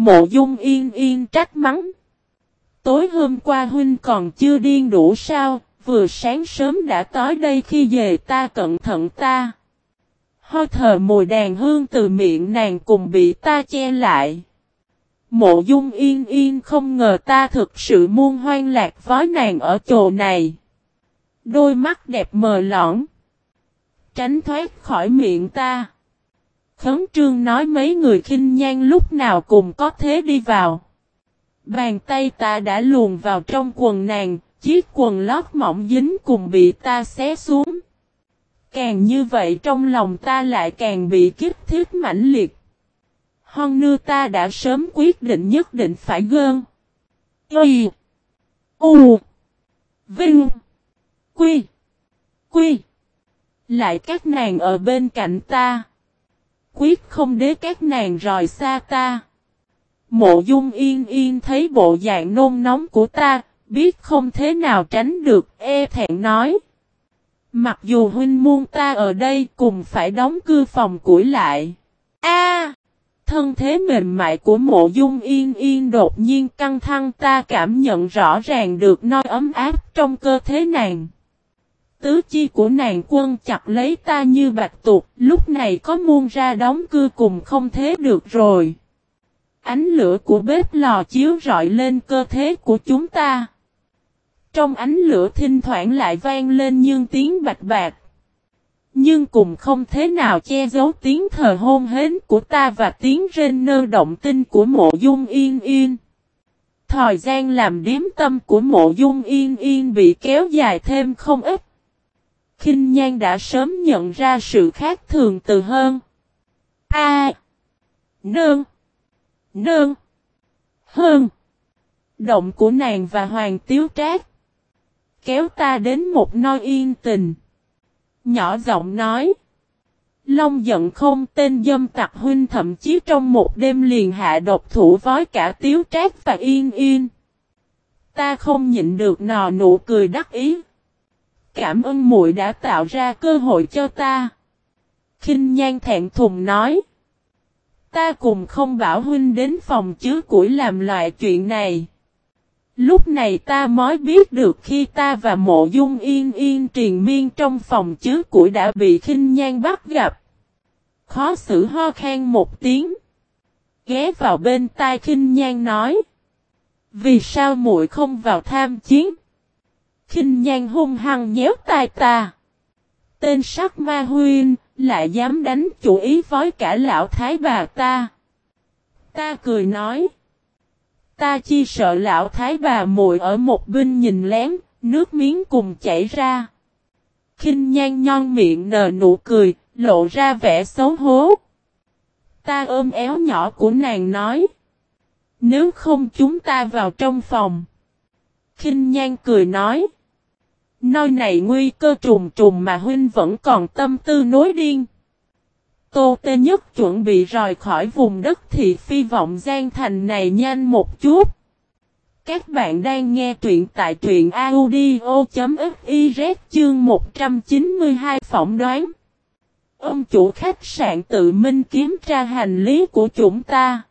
Mộ dung yên yên trách mắng. Tối hôm qua huynh còn chưa điên đủ sao, vừa sáng sớm đã tới đây khi về ta cẩn thận ta. Hơi thở mùi đàn hương từ miệng nàng cùng bị ta che lại. Mộ dung yên yên không ngờ ta thực sự muôn hoang lạc với nàng ở chỗ này. Đôi mắt đẹp mờ lõng. Tránh thoát khỏi miệng ta. Khấn trương nói mấy người khinh nhan lúc nào cùng có thế đi vào. Bàn tay ta đã luồn vào trong quần nàng, chiếc quần lót mỏng dính cùng bị ta xé xuống. Càng như vậy trong lòng ta lại càng bị kích thiết mãnh liệt. Hon nưa ta đã sớm quyết định nhất định phải gơn. Y. U. Vinh. Quy. Quy. Lại các nàng ở bên cạnh ta. Quyết không để các nàng rời xa ta. Mộ dung yên yên thấy bộ dạng nôn nóng của ta, biết không thế nào tránh được, e thẹn nói. Mặc dù huynh muôn ta ở đây cùng phải đóng cư phòng củi lại. A, Thân thế mềm mại của mộ dung yên yên đột nhiên căng thẳng ta cảm nhận rõ ràng được nơi ấm áp trong cơ thể nàng. Tứ chi của nàng quân chặt lấy ta như bạch tuộc, lúc này có muôn ra đóng cư cùng không thế được rồi. Ánh lửa của bếp lò chiếu rọi lên cơ thể của chúng ta. Trong ánh lửa thỉnh thoảng lại vang lên nhưng tiếng bạch bạc. Nhưng cùng không thế nào che giấu tiếng thờ hôn hến của ta và tiếng rên nơ động tinh của mộ dung yên yên. Thời gian làm điếm tâm của mộ dung yên yên bị kéo dài thêm không ít kinh Nhan đã sớm nhận ra sự khác thường từ hơn. A. Nương. Nương. Hơn. Động của nàng và Hoàng Tiếu Trác. Kéo ta đến một nơi yên tình. Nhỏ giọng nói. Long giận không tên dâm tặc huynh thậm chí trong một đêm liền hạ độc thủ với cả Tiếu Trác và Yên Yên. Ta không nhịn được nò nụ cười đắc ý. Cảm ơn muội đã tạo ra cơ hội cho ta. kinh nhan thẹn thùng nói. Ta cùng không bảo huynh đến phòng chứa củi làm loại chuyện này. Lúc này ta mới biết được khi ta và mộ dung yên yên triền miên trong phòng chứa củi đã bị khinh nhan bắt gặp. Khó xử ho khan một tiếng. Ghé vào bên tai khinh nhan nói. Vì sao muội không vào tham chiến? Khinh nhan hung hăng nhéo tai ta. Tên sắc ma huyên, lại dám đánh chủ ý với cả lão thái bà ta. Ta cười nói. Ta chi sợ lão thái bà muội ở một bên nhìn lén, nước miếng cùng chảy ra. kinh nhan nhon miệng nở nụ cười, lộ ra vẻ xấu hố. Ta ôm éo nhỏ của nàng nói. Nếu không chúng ta vào trong phòng. kinh nhan cười nói. Nơi này nguy cơ trùng trùng mà huynh vẫn còn tâm tư nối điên. Tô Tê Nhất chuẩn bị rời khỏi vùng đất thị phi vọng gian thành này nhanh một chút. Các bạn đang nghe truyện tại truyện audio.fiz chương 192 phỏng đoán. Ông chủ khách sạn tự minh kiểm tra hành lý của chúng ta.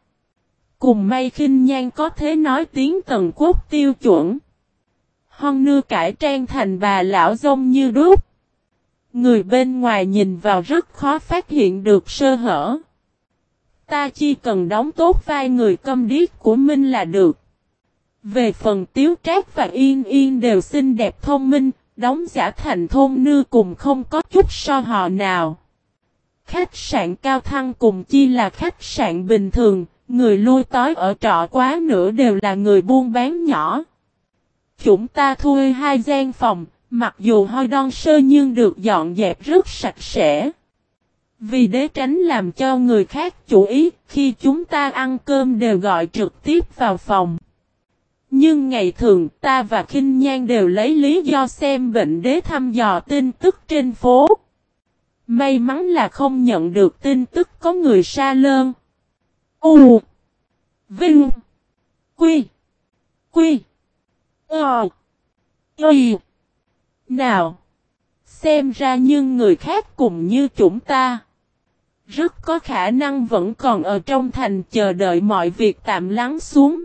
Cùng may khinh nhan có thể nói tiếng tần quốc tiêu chuẩn. Hon nưa cải trang thành bà lão dông như đúc. Người bên ngoài nhìn vào rất khó phát hiện được sơ hở. Ta chỉ cần đóng tốt vai người câm điếc của Minh là được. Về phần tiếu trác và yên yên đều xinh đẹp thông minh, đóng giả thành thôn nư cùng không có chút so hò nào. Khách sạn cao thăng cùng chi là khách sạn bình thường, người lui tối ở trọ quá nữa đều là người buôn bán nhỏ. Chúng ta thuê hai gian phòng, Mặc dù hoi đon sơ nhưng được dọn dẹp rất sạch sẽ. Vì để tránh làm cho người khác chú ý, khi chúng ta ăn cơm đều gọi trực tiếp vào phòng. Nhưng ngày thường ta và Kinh Nhan đều lấy lý do xem bệnh đế thăm dò tin tức trên phố. May mắn là không nhận được tin tức có người xa lơn. U Vinh Quy Quy Ờ Y nào! Xem ra nhưng người khác cùng như chúng ta. Rất có khả năng vẫn còn ở trong thành chờ đợi mọi việc tạm lắng xuống.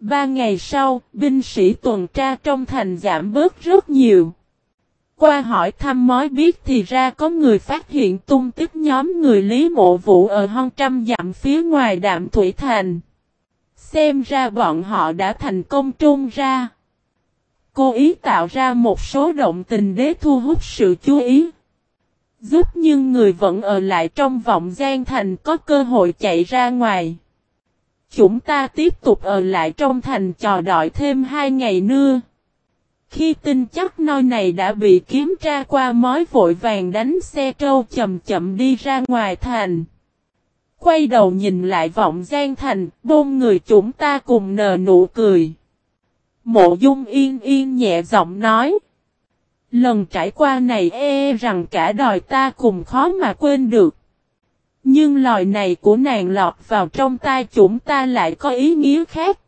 Ba ngày sau, binh sĩ tuần tra trong thành giảm bớt rất nhiều. Qua hỏi thăm mối biết thì ra có người phát hiện tung tích nhóm người Lý Mộ Vũ ở hơn trăm dặm phía ngoài đạm Thủy Thành. Xem ra bọn họ đã thành công trung ra. Cố ý tạo ra một số động tình để thu hút sự chú ý. Giúp nhưng người vẫn ở lại trong vọng gian thành có cơ hội chạy ra ngoài. Chúng ta tiếp tục ở lại trong thành chờ đợi thêm hai ngày nữa. Khi tin chắc nơi này đã bị kiếm tra qua mối vội vàng đánh xe trâu chậm chậm đi ra ngoài thành. Quay đầu nhìn lại vọng gian thành, bôn người chúng ta cùng nở nụ cười. Mộ dung yên yên nhẹ giọng nói. Lần trải qua này e, e rằng cả đời ta cùng khó mà quên được. Nhưng lời này của nàng lọt vào trong tai chúng ta lại có ý nghĩa khác.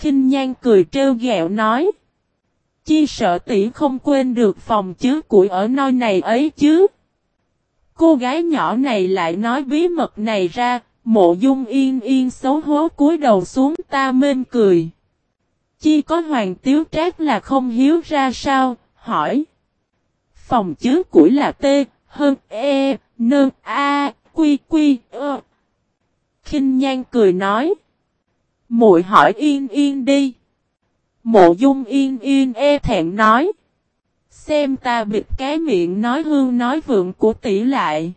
kinh nhan cười trêu ghẹo nói. Chi sợ tỷ không quên được phòng chứa củi ở nơi này ấy chứ. Cô gái nhỏ này lại nói bí mật này ra, mộ dung yên yên xấu hố cúi đầu xuống ta mên cười. Chi có hoàng tiếu trác là không hiếu ra sao, hỏi. Phòng chứa củi là T, hơn E, nơn A, quy quy, ơ. kinh nhan cười nói. muội hỏi yên yên đi. Mộ dung yên yên e thẹn nói. Xem ta bịt cái miệng nói hương nói vượng của tỷ lại.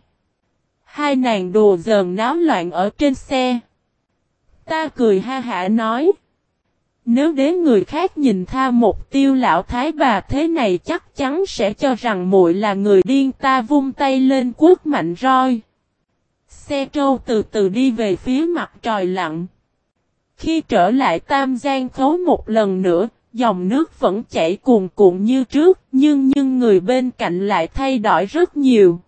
Hai nàng đùa giờn náo loạn ở trên xe. Ta cười ha hả nói. Nếu đến người khác nhìn tha một tiêu lão thái bà thế này chắc chắn sẽ cho rằng muội là người điên ta vung tay lên quốc mạnh roi. Xe trâu từ từ đi về phía mặt trời lặng. Khi trở lại Tam Giang khấu một lần nữa, dòng nước vẫn chảy cuồn cuộn như trước, nhưng nhưng người bên cạnh lại thay đổi rất nhiều.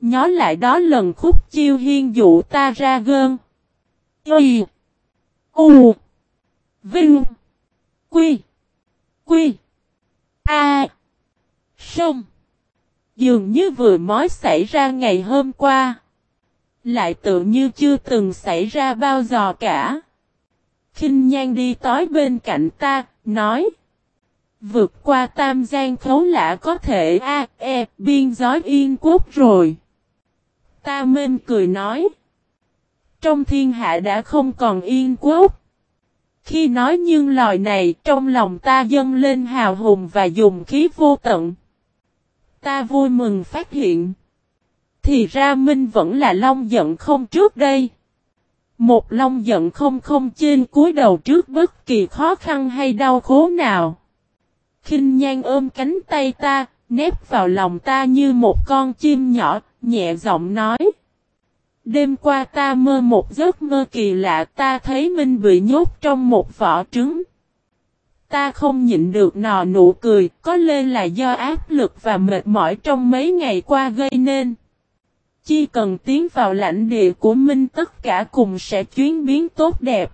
Nhớ lại đó lần khúc chiêu hiên dụ ta ra gơn. Y. U. Vinh. Quy. Quy. A. Sông. Dường như vừa mới xảy ra ngày hôm qua. Lại tự như chưa từng xảy ra bao giờ cả kinh nhan đi tối bên cạnh ta, nói. Vượt qua tam giang khấu lạ có thể a e biên giới yên quốc rồi. Ta minh cười nói. Trong thiên hạ đã không còn yên quốc. Khi nói nhưng lời này, trong lòng ta dâng lên hào hùng và dùng khí vô tận. Ta vui mừng phát hiện. Thì ra Minh vẫn là long giận không trước đây. Một long giận không không trên cúi đầu trước bất kỳ khó khăn hay đau khổ nào. kinh nhan ôm cánh tay ta, nép vào lòng ta như một con chim nhỏ, nhẹ giọng nói. Đêm qua ta mơ một giấc mơ kỳ lạ ta thấy mình bị nhốt trong một vỏ trứng. Ta không nhịn được nò nụ cười, có lẽ là do áp lực và mệt mỏi trong mấy ngày qua gây nên. Chỉ cần tiến vào lãnh địa của Minh tất cả cùng sẽ chuyến biến tốt đẹp.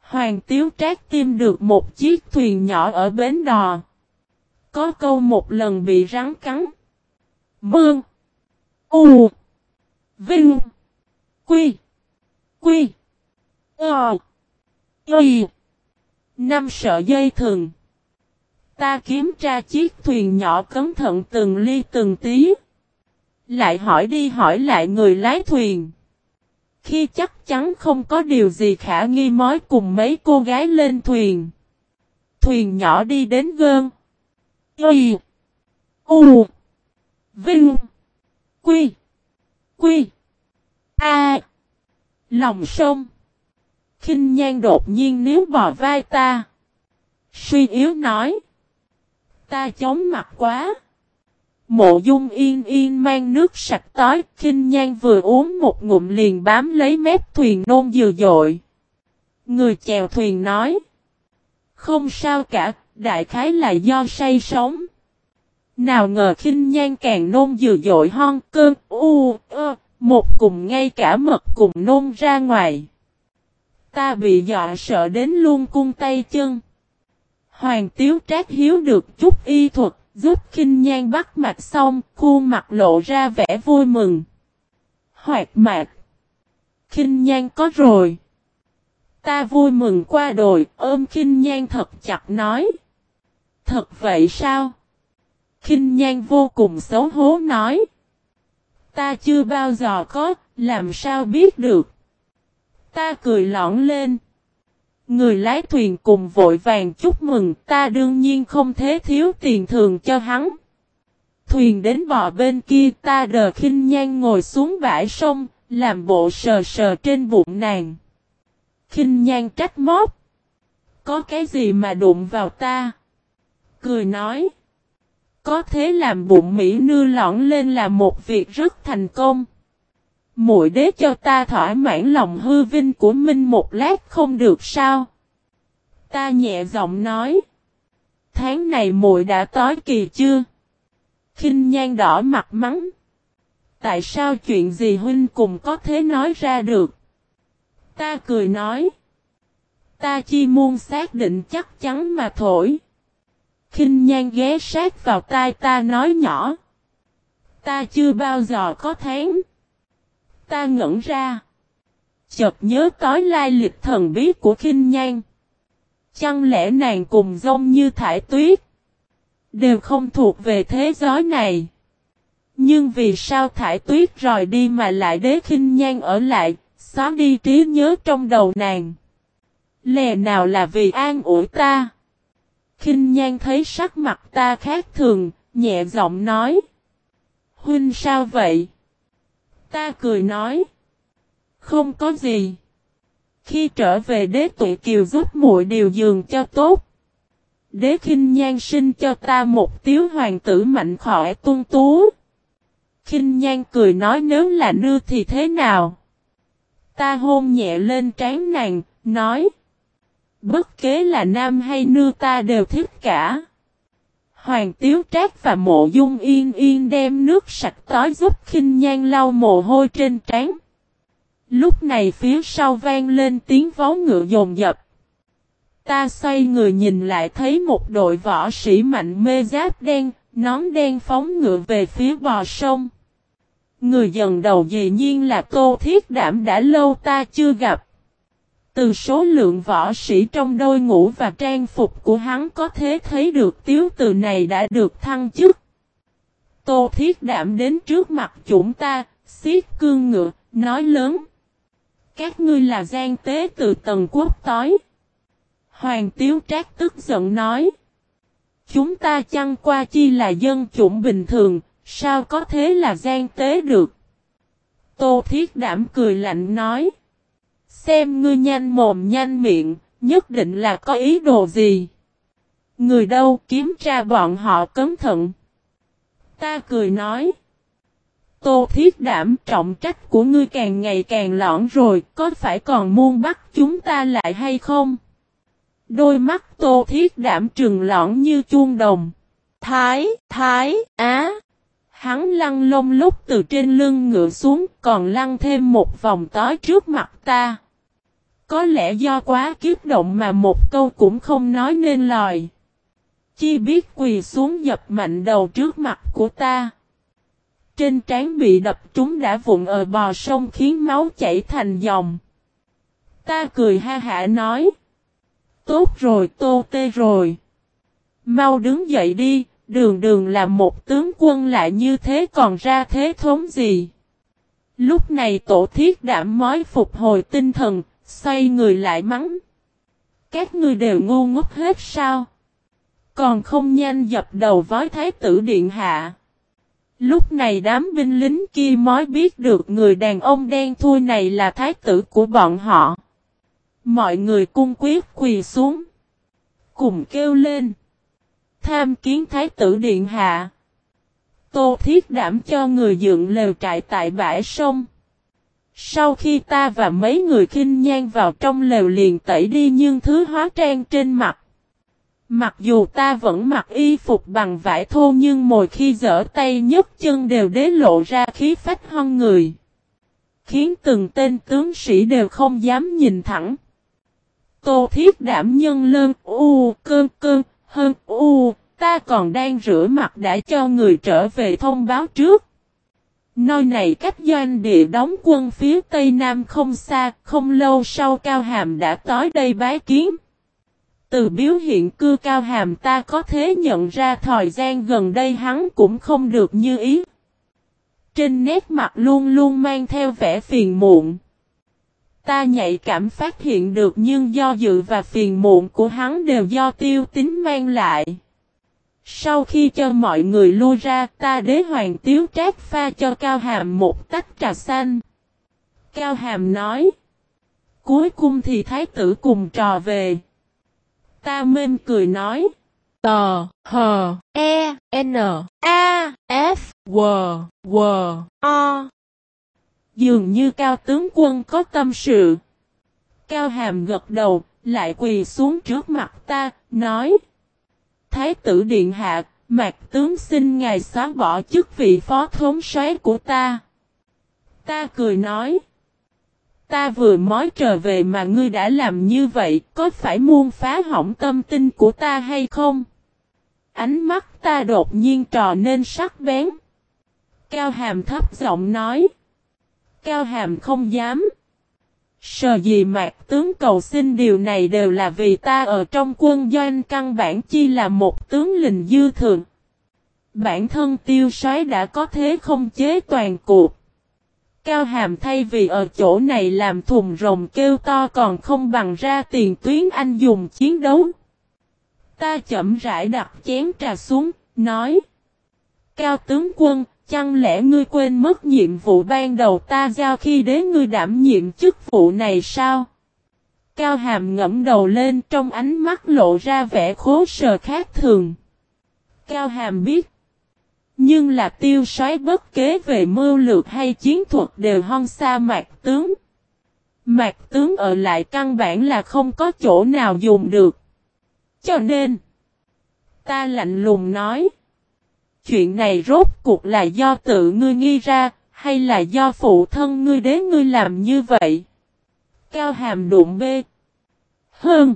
Hoàng Tiếu Trác tìm được một chiếc thuyền nhỏ ở bến đò. Có câu một lần bị rắn cắn. Mương. U. Vinh. Quy. Quy. Ờ. Y. Năm sợi dây thừng. Ta kiểm tra chiếc thuyền nhỏ cẩn thận từng ly từng tí. Lại hỏi đi hỏi lại người lái thuyền. Khi chắc chắn không có điều gì khả nghi mói cùng mấy cô gái lên thuyền. Thuyền nhỏ đi đến gơn. Y. U. Vinh. Quy. Quy. A. Lòng sông. kinh nhan đột nhiên nếu bò vai ta. Suy yếu nói. Ta chống mặt quá. Mộ dung yên yên mang nước sạch tói, khinh nhan vừa uống một ngụm liền bám lấy mép thuyền nôn dừa dội. Người chèo thuyền nói. Không sao cả, đại khái là do say sống. Nào ngờ khinh nhan càng nôn dừa dội hon cơn, u, ơ, một cùng ngay cả mật cùng nôn ra ngoài. Ta bị dọa sợ đến luôn cung tay chân. Hoàng tiếu trác hiếu được chút y thuật Giúp khinh nhan bắt mạch xong, khuôn mặt lộ ra vẻ vui mừng. Hoạt mạc. khinh nhan có rồi. Ta vui mừng qua đồi, ôm khinh nhan thật chặt nói. Thật vậy sao? khinh nhan vô cùng xấu hố nói. Ta chưa bao giờ có, làm sao biết được. Ta cười lõng lên. Người lái thuyền cùng vội vàng chúc mừng ta đương nhiên không thế thiếu tiền thường cho hắn. Thuyền đến bò bên kia ta đờ khinh nhan ngồi xuống bãi sông, làm bộ sờ sờ trên bụng nàng. Khinh nhan trách móc. Có cái gì mà đụng vào ta? Cười nói. Có thế làm bụng Mỹ nư lõng lên là một việc rất thành công. Muội đế cho ta thỏa mãn lòng hư vinh của Minh một lát không được sao? Ta nhẹ giọng nói. Tháng này muội đã tối kỳ chưa? Kinh nhan đỏ mặt mắng. Tại sao chuyện gì huynh cùng có thế nói ra được? Ta cười nói. Ta chi muốn xác định chắc chắn mà thổi. Kinh nhan ghé sát vào tai ta nói nhỏ. Ta chưa bao giờ có tháng. Ta ngẩn ra. Chợt nhớ tối lai lịch thần bí của Kinh nhan. Chẳng lẽ nàng cùng dông như thải tuyết. Đều không thuộc về thế giới này. Nhưng vì sao thải tuyết rời đi mà lại đế khinh nhan ở lại, xóa đi trí nhớ trong đầu nàng. Lè nào là vì an ủi ta. Khinh nhan thấy sắc mặt ta khác thường, nhẹ giọng nói. Huynh sao vậy? Ta cười nói. Không có gì. Khi trở về đế tụi kiều giúp muội điều giường cho tốt. Đế khinh nhan sinh cho ta một tiếu hoàng tử mạnh khỏe tuân tú. Khinh nhan cười nói nếu là nư thì thế nào? Ta hôn nhẹ lên trán nàng, nói. Bất kế là nam hay nư ta đều thích cả. Hoàng Tiếu Trác và Mộ Dung Yên Yên đem nước sạch tối giúp khinh nhan lau mồ hôi trên trán. Lúc này phía sau vang lên tiếng vó ngựa dồn dập. Ta xoay người nhìn lại thấy một đội võ sĩ mạnh mê giáp đen, nón đen phóng ngựa về phía bò sông. Người dần đầu dĩ nhiên là Tô Thiết Đảm đã lâu ta chưa gặp. Từ số lượng võ sĩ trong đôi ngũ và trang phục của hắn có thể thấy được tiếu từ này đã được thăng chức. Tô Thiết Đảm đến trước mặt chúng ta, xiết cương ngựa, nói lớn. Các ngươi là gian tế từ tầng quốc tối. Hoàng Tiếu Trác tức giận nói. Chúng ta chăng qua chi là dân chủng bình thường, sao có thế là gian tế được? Tô Thiết Đảm cười lạnh nói. Xem ngươi nhanh mồm nhanh miệng, nhất định là có ý đồ gì. Người đâu kiếm tra bọn họ cấm thận. Ta cười nói. Tô thiết đảm trọng trách của ngươi càng ngày càng lõn rồi, có phải còn muôn bắt chúng ta lại hay không? Đôi mắt tô thiết đảm trừng lõn như chuông đồng. Thái, thái, á. Hắn lăn lông lúc từ trên lưng ngựa xuống, còn lăn thêm một vòng tối trước mặt ta. Có lẽ do quá kiếp động mà một câu cũng không nói nên lời. Chi biết quỳ xuống dập mạnh đầu trước mặt của ta. Trên trán bị đập trúng đã vụn ở bò sông khiến máu chảy thành dòng. Ta cười ha hả nói. Tốt rồi tô tê rồi. Mau đứng dậy đi, đường đường là một tướng quân lại như thế còn ra thế thống gì. Lúc này tổ thiết đảm mói phục hồi tinh thần, xoay người lại mắng. Các ngươi đều ngu ngốc hết sao? Còn không nhanh dập đầu với thái tử điện hạ. Lúc này đám binh lính kia mới biết được người đàn ông đen thui này là thái tử của bọn họ. Mọi người cung quyết quỳ xuống. Cùng kêu lên. Tham kiến thái tử điện hạ. Tô thiết đảm cho người dựng lều trại tại bãi sông. Sau khi ta và mấy người khinh nhan vào trong lều liền tẩy đi nhưng thứ hóa trang trên mặt. Mặc dù ta vẫn mặc y phục bằng vải thô nhưng mỗi khi dở tay nhấc chân đều đế lộ ra khí phách hơn người. Khiến từng tên tướng sĩ đều không dám nhìn thẳng. Tô thiết đảm nhân lơn, u, cơn cơn, hơn, u, ta còn đang rửa mặt đã cho người trở về thông báo trước. Nơi này cách doanh địa đóng quân phía tây nam không xa, không lâu sau Cao Hàm đã tới đây bái kiến. Từ biểu hiện cư Cao Hàm ta có thể nhận ra thời gian gần đây hắn cũng không được như ý. Trên nét mặt luôn luôn mang theo vẻ phiền muộn. Ta nhạy cảm phát hiện được nhưng do dự và phiền muộn của hắn đều do tiêu tính mang lại. Sau khi cho mọi người lui ra ta đế hoàng tiếu trát pha cho Cao Hàm một tách trà xanh. Cao Hàm nói. Cuối cùng thì thái tử cùng trò về. Ta mên cười nói. Tờ, hờ, e, n, a, f, w, w, o. Dường như cao tướng quân có tâm sự. Cao hàm gật đầu, lại quỳ xuống trước mặt ta, nói. Thái tử điện hạ, mạc tướng xin ngài xóa bỏ chức vị phó thống soái của ta. Ta cười nói. Ta vừa mới trở về mà ngươi đã làm như vậy, có phải muôn phá hỏng tâm tinh của ta hay không? Ánh mắt ta đột nhiên trò nên sắc bén. Cao hàm thấp giọng nói. Cao hàm không dám. Sờ gì mạc tướng cầu xin điều này đều là vì ta ở trong quân doanh căn bản chi là một tướng lình dư thường. Bản thân tiêu soái đã có thế không chế toàn cuộc. Cao hàm thay vì ở chỗ này làm thùng rồng kêu to còn không bằng ra tiền tuyến anh dùng chiến đấu. Ta chậm rãi đặt chén trà xuống, nói. Cao tướng quân, Chẳng lẽ ngươi quên mất nhiệm vụ ban đầu ta giao khi đế ngươi đảm nhiệm chức vụ này sao? Cao hàm ngẫm đầu lên trong ánh mắt lộ ra vẻ khố sờ khác thường. Cao hàm biết. Nhưng là tiêu soái bất kế về mưu lược hay chiến thuật đều hon xa mạc tướng. Mạc tướng ở lại căn bản là không có chỗ nào dùng được. Cho nên, ta lạnh lùng nói. Chuyện này rốt cuộc là do tự ngươi nghi ra, hay là do phụ thân ngươi đế ngươi làm như vậy? Cao hàm đụng B. Hơn.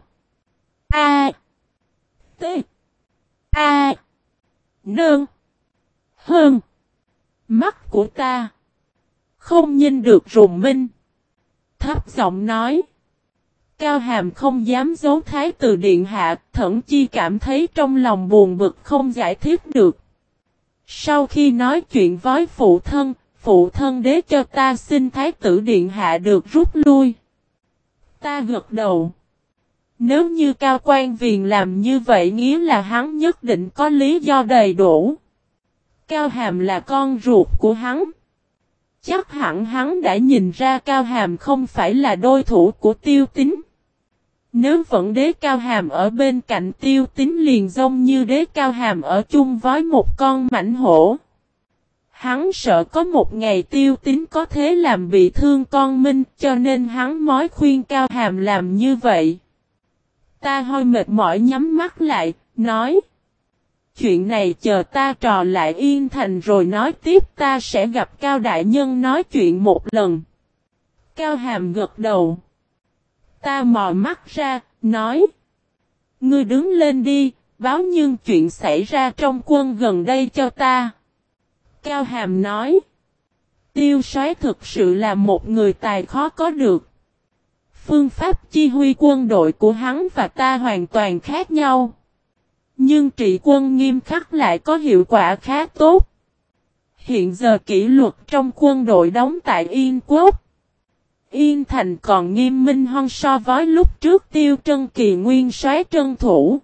A. T. A. Nương. Hơn. Mắt của ta. Không nhìn được rùng minh. Thấp giọng nói. Cao hàm không dám giấu thái từ điện hạ, thậm chi cảm thấy trong lòng buồn bực không giải thích được. Sau khi nói chuyện với phụ thân, phụ thân đế cho ta xin thái tử điện hạ được rút lui. Ta gật đầu. Nếu như cao quan viền làm như vậy nghĩa là hắn nhất định có lý do đầy đủ. Cao hàm là con ruột của hắn. Chắc hẳn hắn đã nhìn ra cao hàm không phải là đôi thủ của tiêu tính. Nếu vẫn đế cao hàm ở bên cạnh tiêu tính liền giống như đế cao hàm ở chung với một con mảnh hổ. Hắn sợ có một ngày tiêu tính có thế làm bị thương con Minh cho nên hắn mới khuyên cao hàm làm như vậy. Ta hơi mệt mỏi nhắm mắt lại, nói. Chuyện này chờ ta trò lại yên thành rồi nói tiếp ta sẽ gặp Cao Đại Nhân nói chuyện một lần. Cao Hàm gật đầu. Ta mò mắt ra, nói. Ngươi đứng lên đi, báo nhưng chuyện xảy ra trong quân gần đây cho ta. Cao Hàm nói. Tiêu soái thực sự là một người tài khó có được. Phương pháp chi huy quân đội của hắn và ta hoàn toàn khác nhau. Nhưng trị quân nghiêm khắc lại có hiệu quả khá tốt. Hiện giờ kỷ luật trong quân đội đóng tại Yên Quốc. Yên Thành còn nghiêm minh hơn so với lúc trước Tiêu Trân Kỳ nguyên soái trân thủ.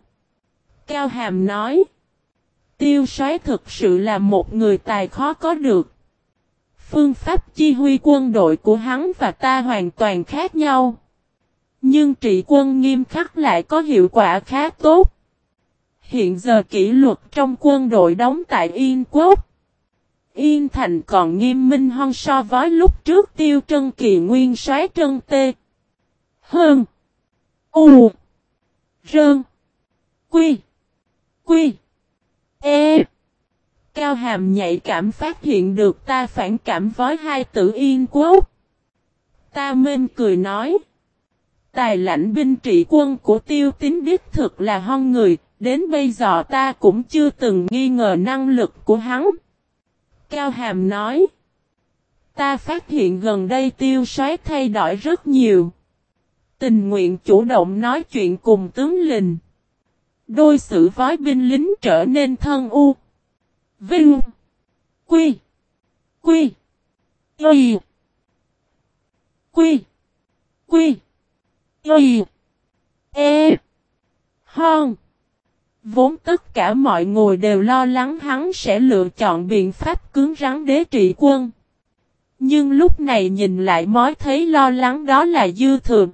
Cao Hàm nói. Tiêu soái thực sự là một người tài khó có được. Phương pháp chi huy quân đội của hắn và ta hoàn toàn khác nhau. Nhưng trị quân nghiêm khắc lại có hiệu quả khá tốt. Hiện giờ kỷ luật trong quân đội đóng tại Yên Quốc. Yên Thành còn nghiêm minh hơn so với lúc trước tiêu trân kỳ nguyên xoáy trân tê. Hơn. U. Rơn. Quy. Quy. E. Cao hàm nhạy cảm phát hiện được ta phản cảm với hai tử yên quốc. Ta mênh cười nói. Tài lãnh binh trị quân của tiêu tín đích thực là hon người, đến bây giờ ta cũng chưa từng nghi ngờ năng lực của hắn. Cao Hàm nói. Ta phát hiện gần đây tiêu soái thay đổi rất nhiều. Tình nguyện chủ động nói chuyện cùng tướng lình. Đôi sự vói binh lính trở nên thân u. Vinh. Quy. Quy. Y. Quy. Quy. Y. E. Hơn. Vốn tất cả mọi người đều lo lắng hắn sẽ lựa chọn biện pháp cứng rắn đế trị quân. Nhưng lúc này nhìn lại mới thấy lo lắng đó là dư thừa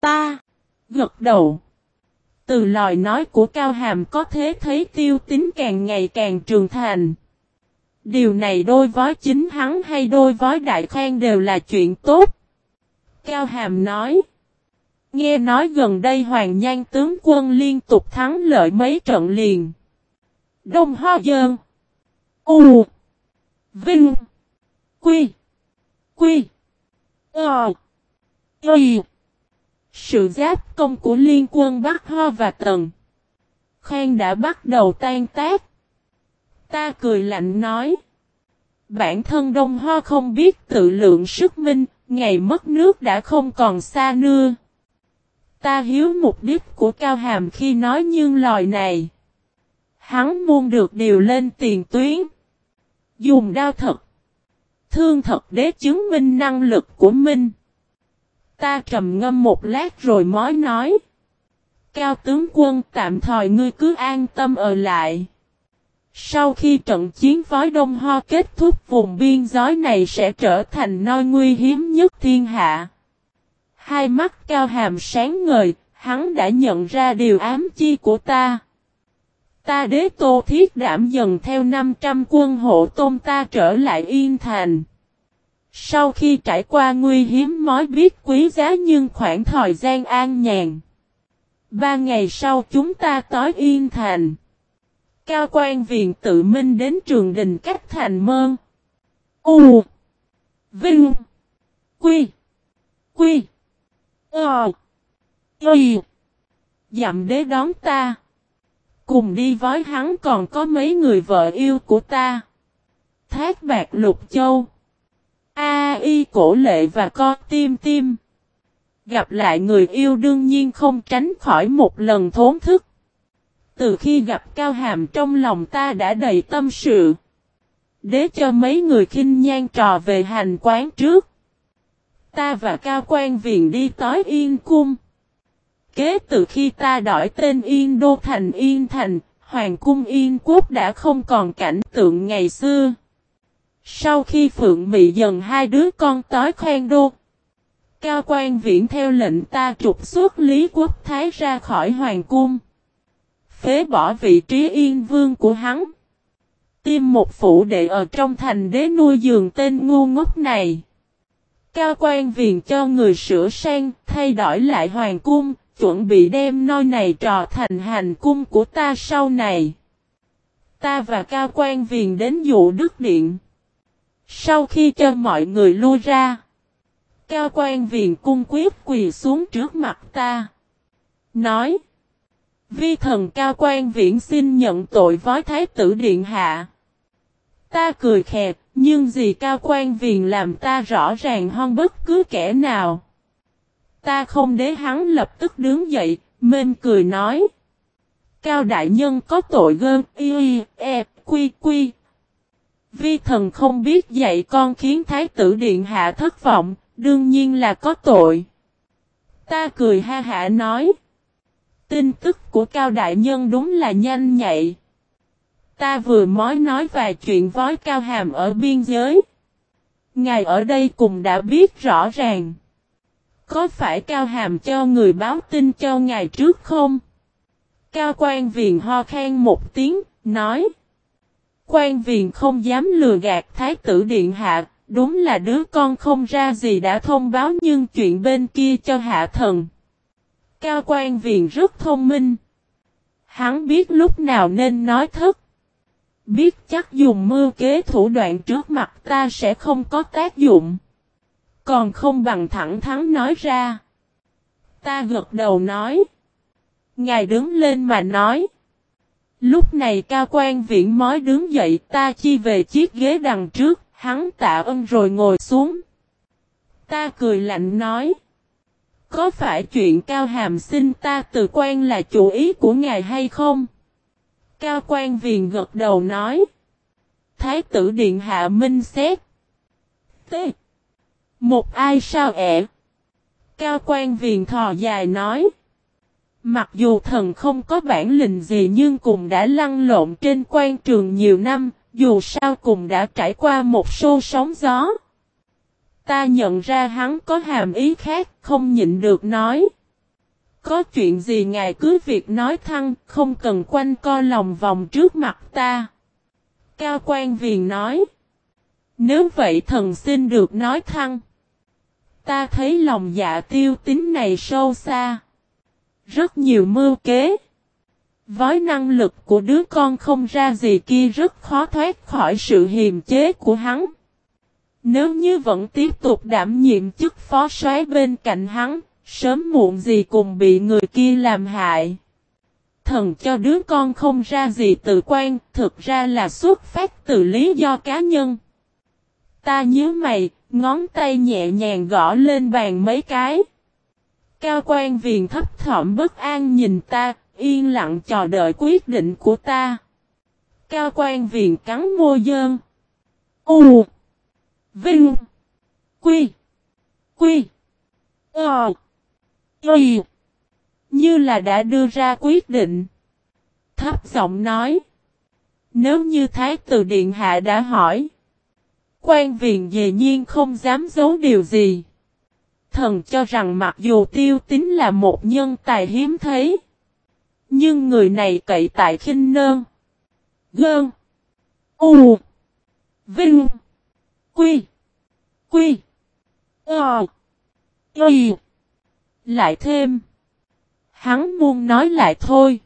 Ta. Gật đầu. Từ lời nói của Cao Hàm có thể thấy tiêu tính càng ngày càng trường thành. Điều này đôi với chính hắn hay đôi với đại khoan đều là chuyện tốt. Cao Hàm nói. Nghe nói gần đây Hoàng Nhan tướng quân liên tục thắng lợi mấy trận liền. Đông Ho Dơn. U. Vinh. Quy. Quy. Ờ. Y. Sự giáp công của liên quân Bắc Ho và Tần. Khang đã bắt đầu tan tác. Ta cười lạnh nói. Bản thân Đông Ho không biết tự lượng sức minh, ngày mất nước đã không còn xa nữa. Ta hiếu mục đích của Cao Hàm khi nói nhưng lời này. Hắn muốn được điều lên tiền tuyến. Dùng đao thật. Thương thật để chứng minh năng lực của mình Ta trầm ngâm một lát rồi mới nói. Cao tướng quân, tạm thời ngươi cứ an tâm ở lại. Sau khi trận chiến với Đông Ho kết thúc, vùng biên giới này sẽ trở thành nơi nguy hiểm nhất thiên hạ. Hai mắt cao hàm sáng ngời, hắn đã nhận ra điều ám chi của ta. Ta đế tô thiết đảm dần theo 500 quân hộ tôn ta trở lại yên thành. Sau khi trải qua nguy hiếm mới biết quý giá nhưng khoảng thời gian an nhàn. Ba ngày sau chúng ta tới yên thành. Cao quan viện tự minh đến trường đình cách thành mơn. U. Vinh. Quy. Quy. Ờ. Y. Dặm đế đón ta. Cùng đi với hắn còn có mấy người vợ yêu của ta. Thác bạc lục châu. A y cổ lệ và co tim tim. Gặp lại người yêu đương nhiên không tránh khỏi một lần thốn thức. Từ khi gặp Cao Hàm trong lòng ta đã đầy tâm sự. Đế cho mấy người khinh nhan trò về hành quán trước. Ta và Cao Quan Viện đi tới Yên Cung. Kế từ khi ta đổi tên Yên Đô thành Yên Thành, Hoàng cung Yên Quốc đã không còn cảnh tượng ngày xưa. Sau khi Phượng Mị dần hai đứa con tối khoan đô. Cao quan viện theo lệnh ta trục xuất Lý Quốc Thái ra khỏi Hoàng cung. Phế bỏ vị trí yên vương của hắn. Tìm một phủ đệ ở trong thành đế nuôi giường tên ngu ngốc này. Cao quan viền cho người sửa sang, thay đổi lại hoàng cung, chuẩn bị đem nơi này trò thành hành cung của ta sau này. Ta và cao quan viền đến dụ đức điện. Sau khi cho mọi người lui ra, cao quan viền cung quyết quỳ xuống trước mặt ta. Nói, vi thần cao quan viễn xin nhận tội với thái tử điện hạ. Ta cười khẹt, nhưng gì cao quan viền làm ta rõ ràng hơn bất cứ kẻ nào. Ta không để hắn lập tức đứng dậy, mên cười nói. Cao đại nhân có tội gơn, y, e, quy, quy, Vi thần không biết dạy con khiến Thái tử Điện Hạ thất vọng, đương nhiên là có tội. Ta cười ha hạ nói. Tin tức của Cao Đại Nhân đúng là nhanh nhạy. Ta vừa mới nói vài chuyện với Cao Hàm ở biên giới. Ngài ở đây cùng đã biết rõ ràng. Có phải Cao Hàm cho người báo tin cho ngài trước không? Cao quan viền ho khen một tiếng, nói quan viền không dám lừa gạt thái tử điện hạ, đúng là đứa con không ra gì đã thông báo nhưng chuyện bên kia cho hạ thần. Cao quan viền rất thông minh. Hắn biết lúc nào nên nói thất. Biết chắc dùng mưu kế thủ đoạn trước mặt ta sẽ không có tác dụng. Còn không bằng thẳng thắn nói ra. Ta gật đầu nói. Ngài đứng lên mà nói. Lúc này cao quan viễn mói đứng dậy ta chi về chiếc ghế đằng trước, Hắn tạ ơn rồi ngồi xuống. Ta cười lạnh nói. Có phải chuyện Cao Hàm xin ta từ quan là chủ ý của ngài hay không? Cao quan viền gật đầu nói. Thái tử Điện Hạ Minh xét. T. Một ai sao ẻ? Cao quan viền thò dài nói. Mặc dù thần không có bản lĩnh gì nhưng cùng đã lăn lộn trên quan trường nhiều năm, dù sao cùng đã trải qua một xô sóng gió. Ta nhận ra hắn có hàm ý khác, không nhịn được nói. Có chuyện gì ngài cứ việc nói thăng, không cần quanh co lòng vòng trước mặt ta. Cao quan viền nói. Nếu vậy thần xin được nói thăng. Ta thấy lòng dạ tiêu tính này sâu xa. Rất nhiều mưu kế. Với năng lực của đứa con không ra gì kia rất khó thoát khỏi sự hiềm chế của hắn. Nếu như vẫn tiếp tục đảm nhiệm chức phó soái bên cạnh hắn, sớm muộn gì cùng bị người kia làm hại. Thần cho đứa con không ra gì tự quan, thực ra là xuất phát từ lý do cá nhân. Ta nhớ mày, ngón tay nhẹ nhàng gõ lên bàn mấy cái. Cao quan viền thấp thỏm bất an nhìn ta, yên lặng chờ đợi quyết định của ta. Cao quan viền cắn môi dơn. U. Vinh. Quy. Quy. Ờ. Y. Như là đã đưa ra quyết định. Thấp giọng nói. Nếu như Thái tử Điện Hạ đã hỏi. Quan viền về nhiên không dám giấu điều gì. Thần cho rằng mặc dù tiêu tính là một nhân tài hiếm thấy. Nhưng người này cậy tại khinh nơn. Gơn. U. Vinh. Quy. Quy. Ờ. Y. Lại thêm. Hắn muốn nói lại thôi.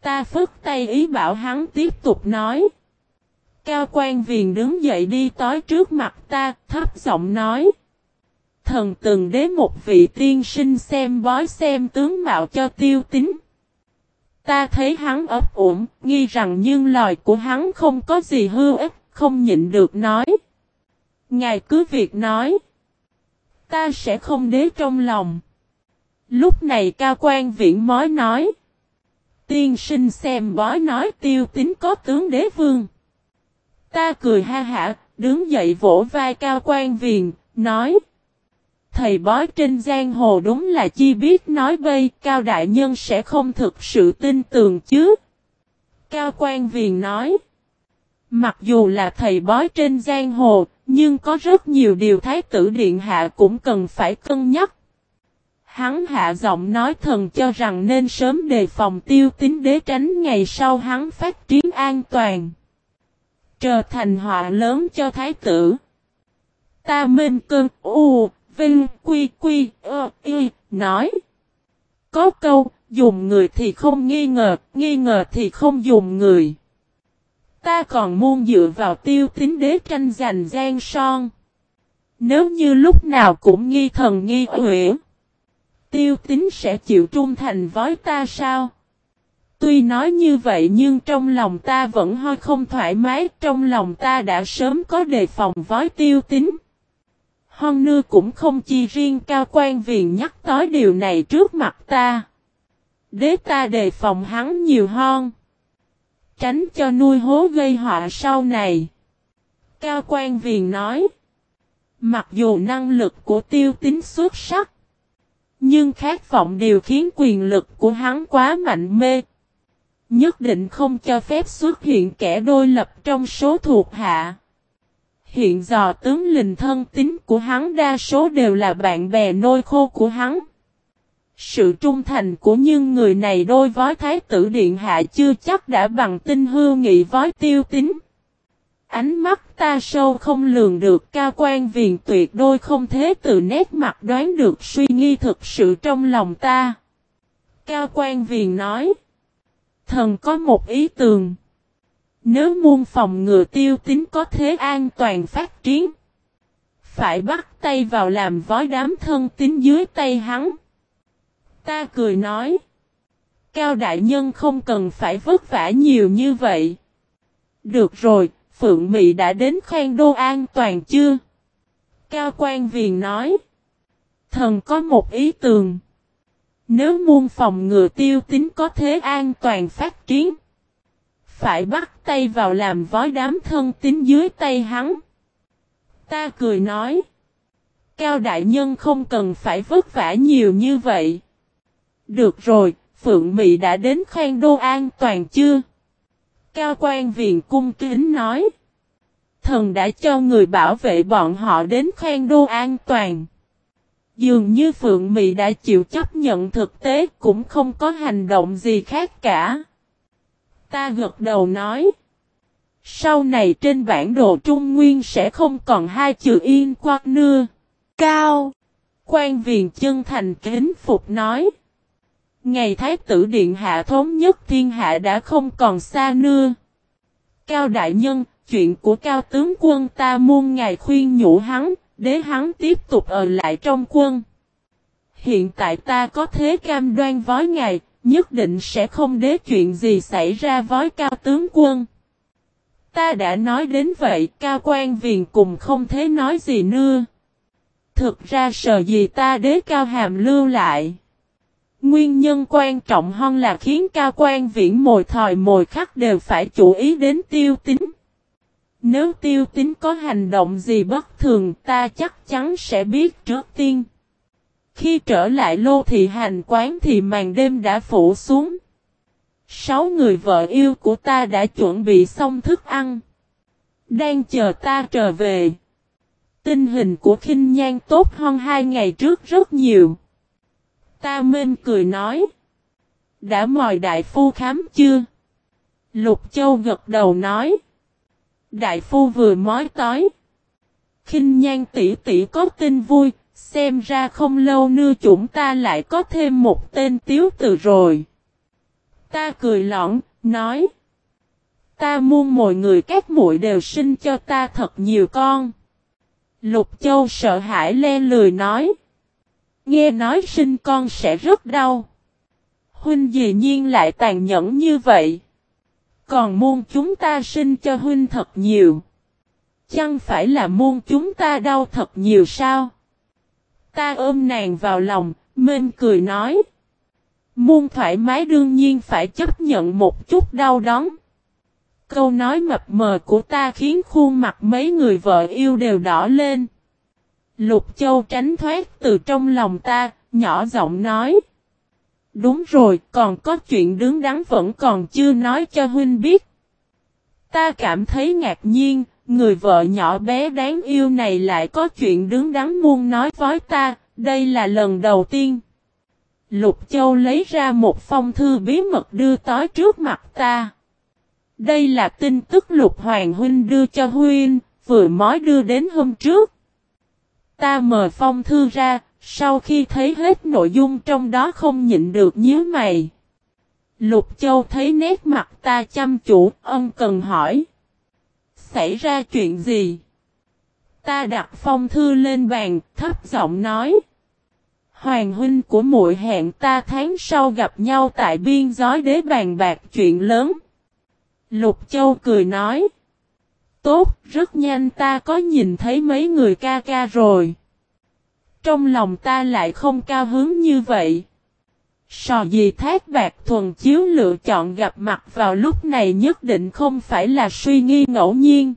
Ta phức tay ý bảo hắn tiếp tục nói. Cao quan viền đứng dậy đi tối trước mặt ta, thấp giọng nói. Thần từng đế một vị tiên sinh xem bói xem tướng mạo cho tiêu tính. Ta thấy hắn ấp ủm nghi rằng nhưng lời của hắn không có gì hư ích, không nhịn được nói. Ngài cứ việc nói. Ta sẽ không đế trong lòng. Lúc này cao quan viễn mói nói. Tiên sinh xem bói nói tiêu tính có tướng đế vương. Ta cười ha hả, đứng dậy vỗ vai cao quan viền, nói. Thầy bói trên giang hồ đúng là chi biết nói bây, cao đại nhân sẽ không thực sự tin tưởng chứ. Cao quan viền nói. Mặc dù là thầy bói trên giang hồ, nhưng có rất nhiều điều thái tử điện hạ cũng cần phải cân nhắc. Hắn hạ giọng nói thần cho rằng nên sớm đề phòng tiêu tính đế tránh ngày sau hắn phát triển an toàn. Trở thành họa lớn cho thái tử. Ta minh cơn u, vinh, quy, quy, ơ, y, nói. Có câu, dùng người thì không nghi ngờ, nghi ngờ thì không dùng người. Ta còn muốn dựa vào tiêu tính đế tranh giành gian son. Nếu như lúc nào cũng nghi thần nghi huyễn tiêu tính sẽ chịu trung thành với ta sao? Tuy nói như vậy nhưng trong lòng ta vẫn hơi không thoải mái, trong lòng ta đã sớm có đề phòng với tiêu tính. Hon nư cũng không chi riêng cao quan viền nhắc tới điều này trước mặt ta. Đế ta đề phòng hắn nhiều hơn. Tránh cho nuôi hố gây họa sau này. Cao quan viền nói. Mặc dù năng lực của tiêu tính xuất sắc. Nhưng khát vọng điều khiến quyền lực của hắn quá mạnh mê. Nhất định không cho phép xuất hiện kẻ đôi lập trong số thuộc hạ. Hiện giờ tướng lình thân tính của hắn đa số đều là bạn bè nôi khô của hắn. Sự trung thành của những người này đôi với Thái tử Điện Hạ chưa chắc đã bằng tinh hư nghị với tiêu tính. Ánh mắt ta sâu không lường được cao quan viền tuyệt đôi không thế từ nét mặt đoán được suy nghi thực sự trong lòng ta. Cao quan viền nói. Thần có một ý tường. Nếu muôn phòng ngừa tiêu tính có thế an toàn phát triển. Phải bắt tay vào làm vói đám thân tính dưới tay hắn. Ta cười nói. Cao đại nhân không cần phải vất vả nhiều như vậy. Được rồi, Phượng Mị đã đến khoan đô an toàn chưa? Cao quan viền nói. Thần có một ý tưởng. Nếu muôn phòng ngừa tiêu tính có thế an toàn phát triển. Phải bắt tay vào làm vói đám thân tín dưới tay hắn. Ta cười nói. Cao đại nhân không cần phải vất vả nhiều như vậy. Được rồi, Phượng Mị đã đến khoan đô an toàn chưa? Cao quan viện cung kính nói. Thần đã cho người bảo vệ bọn họ đến khoan đô an toàn. Dường như Phượng Mị đã chịu chấp nhận thực tế cũng không có hành động gì khác cả. Ta gật đầu nói. Sau này trên bản đồ Trung Nguyên sẽ không còn hai chữ yên quạt nưa. Cao. Quan viền chân thành kính phục nói. Ngày Thái tử Điện Hạ thống nhất thiên hạ đã không còn xa nưa. Cao Đại Nhân, chuyện của Cao Tướng quân ta muôn ngày khuyên nhủ hắn, để hắn tiếp tục ở lại trong quân. Hiện tại ta có thế cam đoan với ngài, nhất định sẽ không để chuyện gì xảy ra với Cao Tướng quân. Ta đã nói đến vậy, Cao quan viền cùng không thế nói gì nữa. Thực ra sợ gì ta đế cao hàm lưu lại. Nguyên nhân quan trọng hơn là khiến cao quan viễn mồi thòi mồi khắc đều phải chú ý đến tiêu tính. Nếu tiêu tính có hành động gì bất thường, ta chắc chắn sẽ biết trước tiên. Khi trở lại lô thị hành quán thì màn đêm đã phủ xuống. Sáu người vợ yêu của ta đã chuẩn bị xong thức ăn. Đang chờ ta trở về. Tình hình của khinh nhan tốt hơn hai ngày trước rất nhiều. Ta minh cười nói. Đã mời đại phu khám chưa? Lục Châu gật đầu nói. Đại phu vừa mói tối. khinh nhan tỷ tỷ có tin vui, xem ra không lâu nữa chúng ta lại có thêm một tên tiếu từ rồi. Ta cười lỏng nói. Ta muôn mọi người các muội đều sinh cho ta thật nhiều con. Lục Châu sợ hãi le lười nói. Nghe nói sinh con sẽ rất đau. Huynh dĩ nhiên lại tàn nhẫn như vậy. Còn muôn chúng ta sinh cho huynh thật nhiều. Chẳng phải là muôn chúng ta đau thật nhiều sao? Ta ôm nàng vào lòng, mên cười nói. Muôn thoải mái đương nhiên phải chấp nhận một chút đau đớn. Câu nói mập mờ của ta khiến khuôn mặt mấy người vợ yêu đều đỏ lên. Lục Châu tránh thoát từ trong lòng ta, nhỏ giọng nói. Đúng rồi, còn có chuyện đứng đắn vẫn còn chưa nói cho huynh biết. Ta cảm thấy ngạc nhiên, người vợ nhỏ bé đáng yêu này lại có chuyện đứng đắn muôn nói với ta, đây là lần đầu tiên. Lục Châu lấy ra một phong thư bí mật đưa tới trước mặt ta. Đây là tin tức Lục Hoàng Huynh đưa cho Huynh, vừa mới đưa đến hôm trước. Ta mở phong thư ra, sau khi thấy hết nội dung trong đó không nhịn được nhíu mày. Lục Châu thấy nét mặt ta chăm chủ, ân cần hỏi. Xảy ra chuyện gì? Ta đặt phong thư lên bàn, thấp giọng nói. Hoàng huynh của muội hẹn ta tháng sau gặp nhau tại biên giới đế bàn bạc chuyện lớn. Lục Châu cười nói. Tốt, rất nhanh ta có nhìn thấy mấy người ca ca rồi. Trong lòng ta lại không cao hứng như vậy. Sò gì thác bạc thuần chiếu lựa chọn gặp mặt vào lúc này nhất định không phải là suy nghi ngẫu nhiên.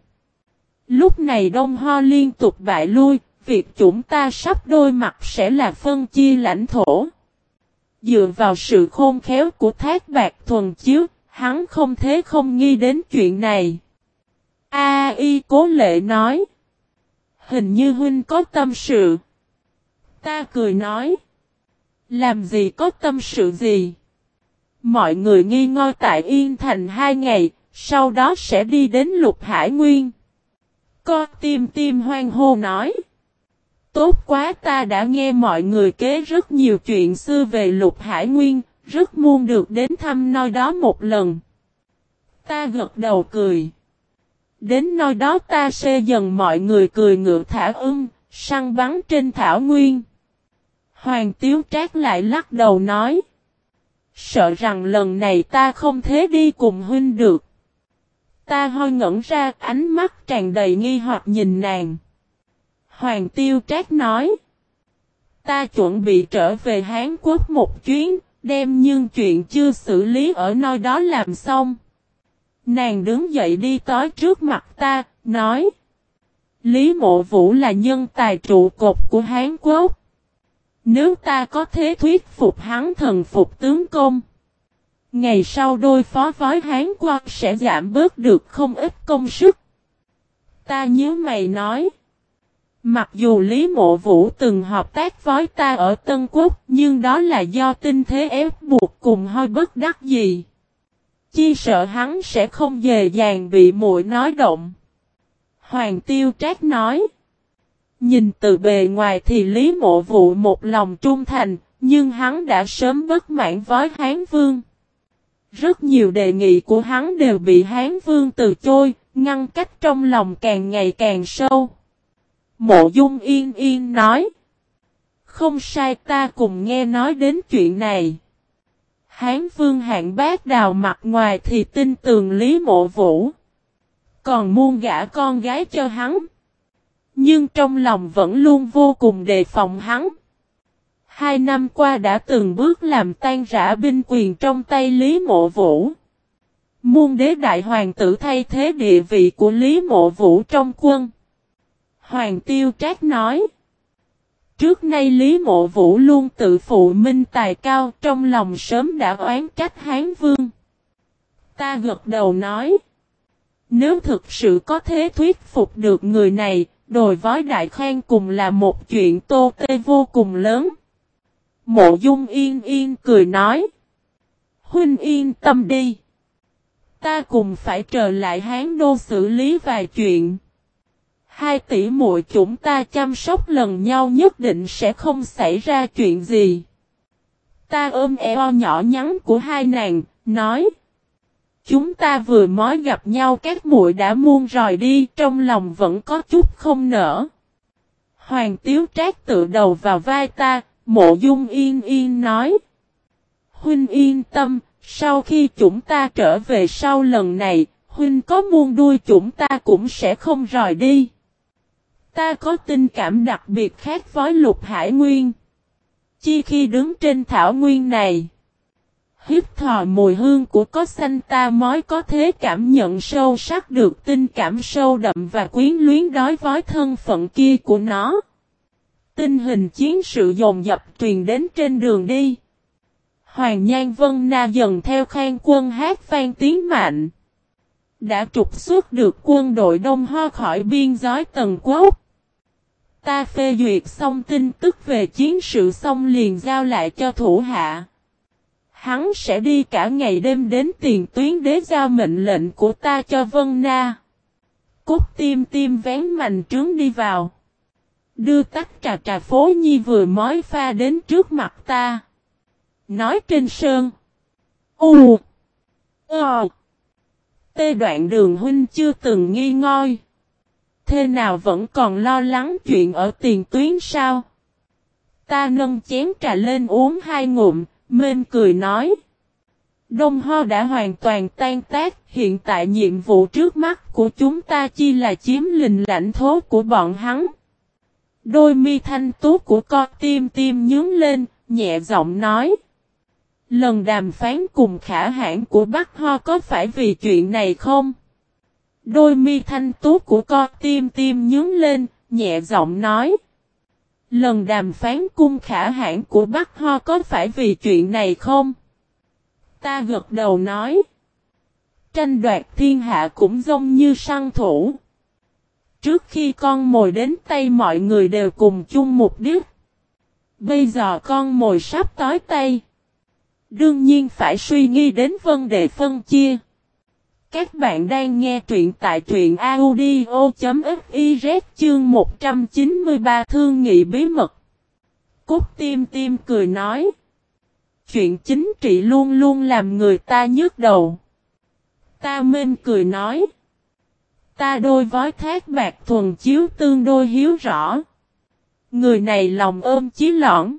Lúc này Đông Ho liên tục bại lui, việc chúng ta sắp đôi mặt sẽ là phân chia lãnh thổ. Dựa vào sự khôn khéo của thác bạc thuần chiếu, hắn không thế không nghi đến chuyện này. A y cố lệ nói. Hình như huynh có tâm sự. Ta cười nói. Làm gì có tâm sự gì? Mọi người nghi ngo tại Yên Thành hai ngày, sau đó sẽ đi đến Lục Hải Nguyên. Co tim tim hoang hô nói. Tốt quá ta đã nghe mọi người kế rất nhiều chuyện xưa về Lục Hải Nguyên, rất muốn được đến thăm nơi đó một lần. Ta gật đầu cười. Đến nơi đó ta sẽ dần mọi người cười ngựa thả ưng, săn bắn trên thảo nguyên. Hoàng Tiếu Trác lại lắc đầu nói. Sợ rằng lần này ta không thế đi cùng huynh được. Ta hoi ngẩn ra ánh mắt tràn đầy nghi hoặc nhìn nàng. Hoàng tiêu trác nói. Ta chuẩn bị trở về Hán Quốc một chuyến, đem nhưng chuyện chưa xử lý ở nơi đó làm xong. Nàng đứng dậy đi tới trước mặt ta, nói. Lý Mộ Vũ là nhân tài trụ cột của Hán Quốc. Nếu ta có thế thuyết phục hắn thần phục tướng công. Ngày sau đôi phó vói Hán Quốc sẽ giảm bớt được không ít công sức. Ta nhớ mày nói. Mặc dù Lý Mộ Vũ từng hợp tác với ta ở Tân Quốc, nhưng đó là do tinh thế ép buộc cùng hơi bất đắc gì. Chi sợ hắn sẽ không dễ dàng bị muội nói động. Hoàng Tiêu Trác nói. Nhìn từ bề ngoài thì Lý Mộ Vũ một lòng trung thành, nhưng hắn đã sớm bất mãn với Hán Vương. Rất nhiều đề nghị của hắn đều bị Hán Vương từ chối, ngăn cách trong lòng càng ngày càng sâu. Mộ Dung Yên Yên nói. Không sai ta cùng nghe nói đến chuyện này. Hán Vương hạng bác đào mặt ngoài thì tin tường Lý Mộ Vũ. Còn muôn gả con gái cho hắn. Nhưng trong lòng vẫn luôn vô cùng đề phòng hắn. Hai năm qua đã từng bước làm tan rã binh quyền trong tay Lý Mộ Vũ. Muôn đế đại hoàng tử thay thế địa vị của Lý Mộ Vũ trong quân. Hoàng Tiêu Trác nói. Trước nay Lý Mộ Vũ luôn tự phụ minh tài cao trong lòng sớm đã oán trách Hán Vương. Ta gật đầu nói. Nếu thực sự có thế thuyết phục được người này, đồi vói đại khang cùng là một chuyện tô tê vô cùng lớn. Mộ dung yên yên cười nói. Huynh yên tâm đi. Ta cùng phải trở lại Hán Đô xử lý vài chuyện. Hai tỷ muội chúng ta chăm sóc lần nhau nhất định sẽ không xảy ra chuyện gì. Ta ôm eo nhỏ nhắn của hai nàng, nói. Chúng ta vừa mới gặp nhau các muội đã muôn rời đi, trong lòng vẫn có chút không nở. Hoàng Tiếu Trác tự đầu vào vai ta, mộ dung yên yên nói. Huynh yên tâm, sau khi chúng ta trở về sau lần này, Huynh có muôn đuôi chúng ta cũng sẽ không rời đi. Ta có tình cảm đặc biệt khác với lục hải nguyên. Chi khi đứng trên thảo nguyên này. Hít thò mùi hương của có xanh ta mới có thể cảm nhận sâu sắc được tình cảm sâu đậm và quyến luyến đối với thân phận kia của nó. Tinh hình chiến sự dồn dập truyền đến trên đường đi. Hoàng Nhan Vân Na dần theo khang quân hát vang tiếng mạnh. Đã trục xuất được quân đội Đông Ho khỏi biên giới tần quốc. Ta phê duyệt xong tin tức về chiến sự xong liền giao lại cho thủ hạ. Hắn sẽ đi cả ngày đêm đến tiền tuyến đế giao mệnh lệnh của ta cho Vân Na. Cốt tim tim vén mạnh trướng đi vào. Đưa tách trà trà phố nhi vừa mới pha đến trước mặt ta. Nói trên sơn. U. Ờ. Tê đoạn đường huynh chưa từng nghi ngoi. Thế nào vẫn còn lo lắng chuyện ở tiền tuyến sao? Ta nâng chén trà lên uống hai ngụm, mên cười nói. Đông Ho đã hoàn toàn tan tác, hiện tại nhiệm vụ trước mắt của chúng ta chỉ là chiếm lình lãnh thố của bọn hắn. Đôi mi thanh tú của con tim tim nhướng lên, nhẹ giọng nói. Lần đàm phán cùng khả hãng của Bắc Ho có phải vì chuyện này không? Đôi mi thanh tú của co tim tim nhướng lên, nhẹ giọng nói. Lần đàm phán cung khả hãn của Bắc Ho có phải vì chuyện này không? Ta gật đầu nói. Tranh đoạt thiên hạ cũng giống như săn thủ. Trước khi con mồi đến tay mọi người đều cùng chung mục đích. Bây giờ con mồi sắp tới tay. Đương nhiên phải suy nghĩ đến vấn đề phân chia. Các bạn đang nghe truyện tại truyện audio.fiz chương 193 thương nghị bí mật. Cốt tim tim cười nói. Chuyện chính trị luôn luôn làm người ta nhức đầu. Ta mên cười nói. Ta đôi vói thác bạc thuần chiếu tương đôi hiếu rõ. Người này lòng ôm chí lõn.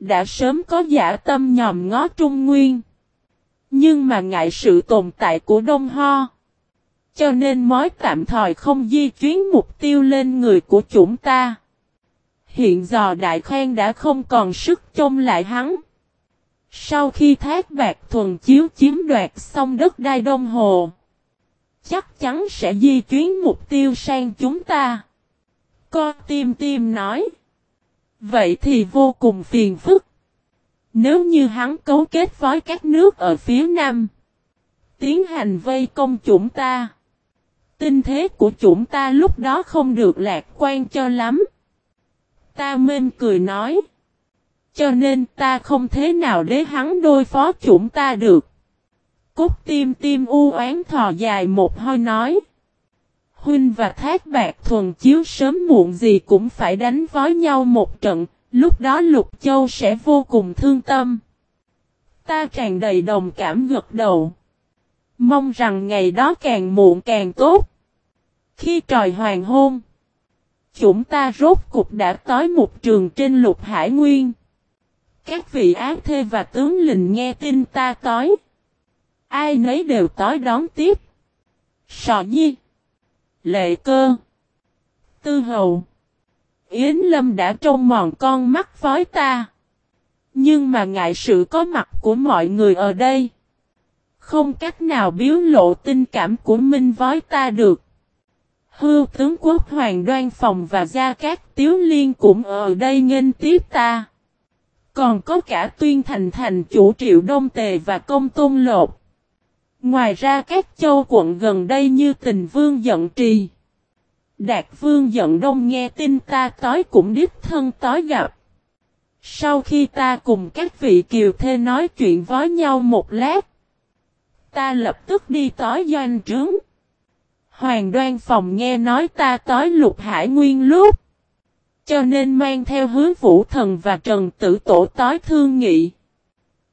Đã sớm có giả tâm nhòm ngó Trung Nguyên. Nhưng mà ngại sự tồn tại của Đông Ho. Cho nên mối tạm thời không di chuyến mục tiêu lên người của chúng ta. Hiện giờ Đại Khang đã không còn sức trông lại hắn. Sau khi thác bạc thuần chiếu chiếm đoạt xong đất đai đông hồ, chắc chắn sẽ di chuyến mục tiêu sang chúng ta. Co tim tim nói. Vậy thì vô cùng phiền phức. Nếu như hắn cấu kết với các nước ở phía Nam, tiến hành vây công chúng ta, tinh thế của chúng ta lúc đó không được lạc quan cho lắm. Ta mên cười nói. Cho nên ta không thế nào để hắn đối phó chúng ta được. Cúc tim tim u oán thò dài một hơi nói. Huynh và thác bạc thuần chiếu sớm muộn gì cũng phải đánh với nhau một trận, lúc đó Lục Châu sẽ vô cùng thương tâm. Ta tràn đầy đồng cảm gật đầu. Mong rằng ngày đó càng muộn càng tốt. Khi trời hoàng hôn, chúng ta rốt cục đã tới một trường trên lục hải nguyên. Các vị ác thê và tướng lình nghe tin ta tới. Ai nấy đều tới đón tiếp. sọ nhi. Lệ cơ. Tư hầu. Yến Lâm đã trông mòn con mắt với ta. Nhưng mà ngại sự có mặt của mọi người ở đây. Không cách nào biếu lộ tình cảm của Minh với ta được. Hưu tướng quốc Hoàng Đoan Phòng và Gia Cát Tiếu Liên cũng ở đây nghênh tiếp ta. Còn có cả tuyên thành thành chủ triệu đông tề và công tôn lột. Ngoài ra các châu quận gần đây như tình vương Dận trì. Đạt vương giận đông nghe tin ta tối cũng đích thân tối gặp. Sau khi ta cùng các vị kiều thê nói chuyện với nhau một lát. Ta lập tức đi tối doanh trướng. Hoàng đoan phòng nghe nói ta tối lục hải nguyên lúc. Cho nên mang theo hứa vũ thần và trần tử tổ tối thương nghị.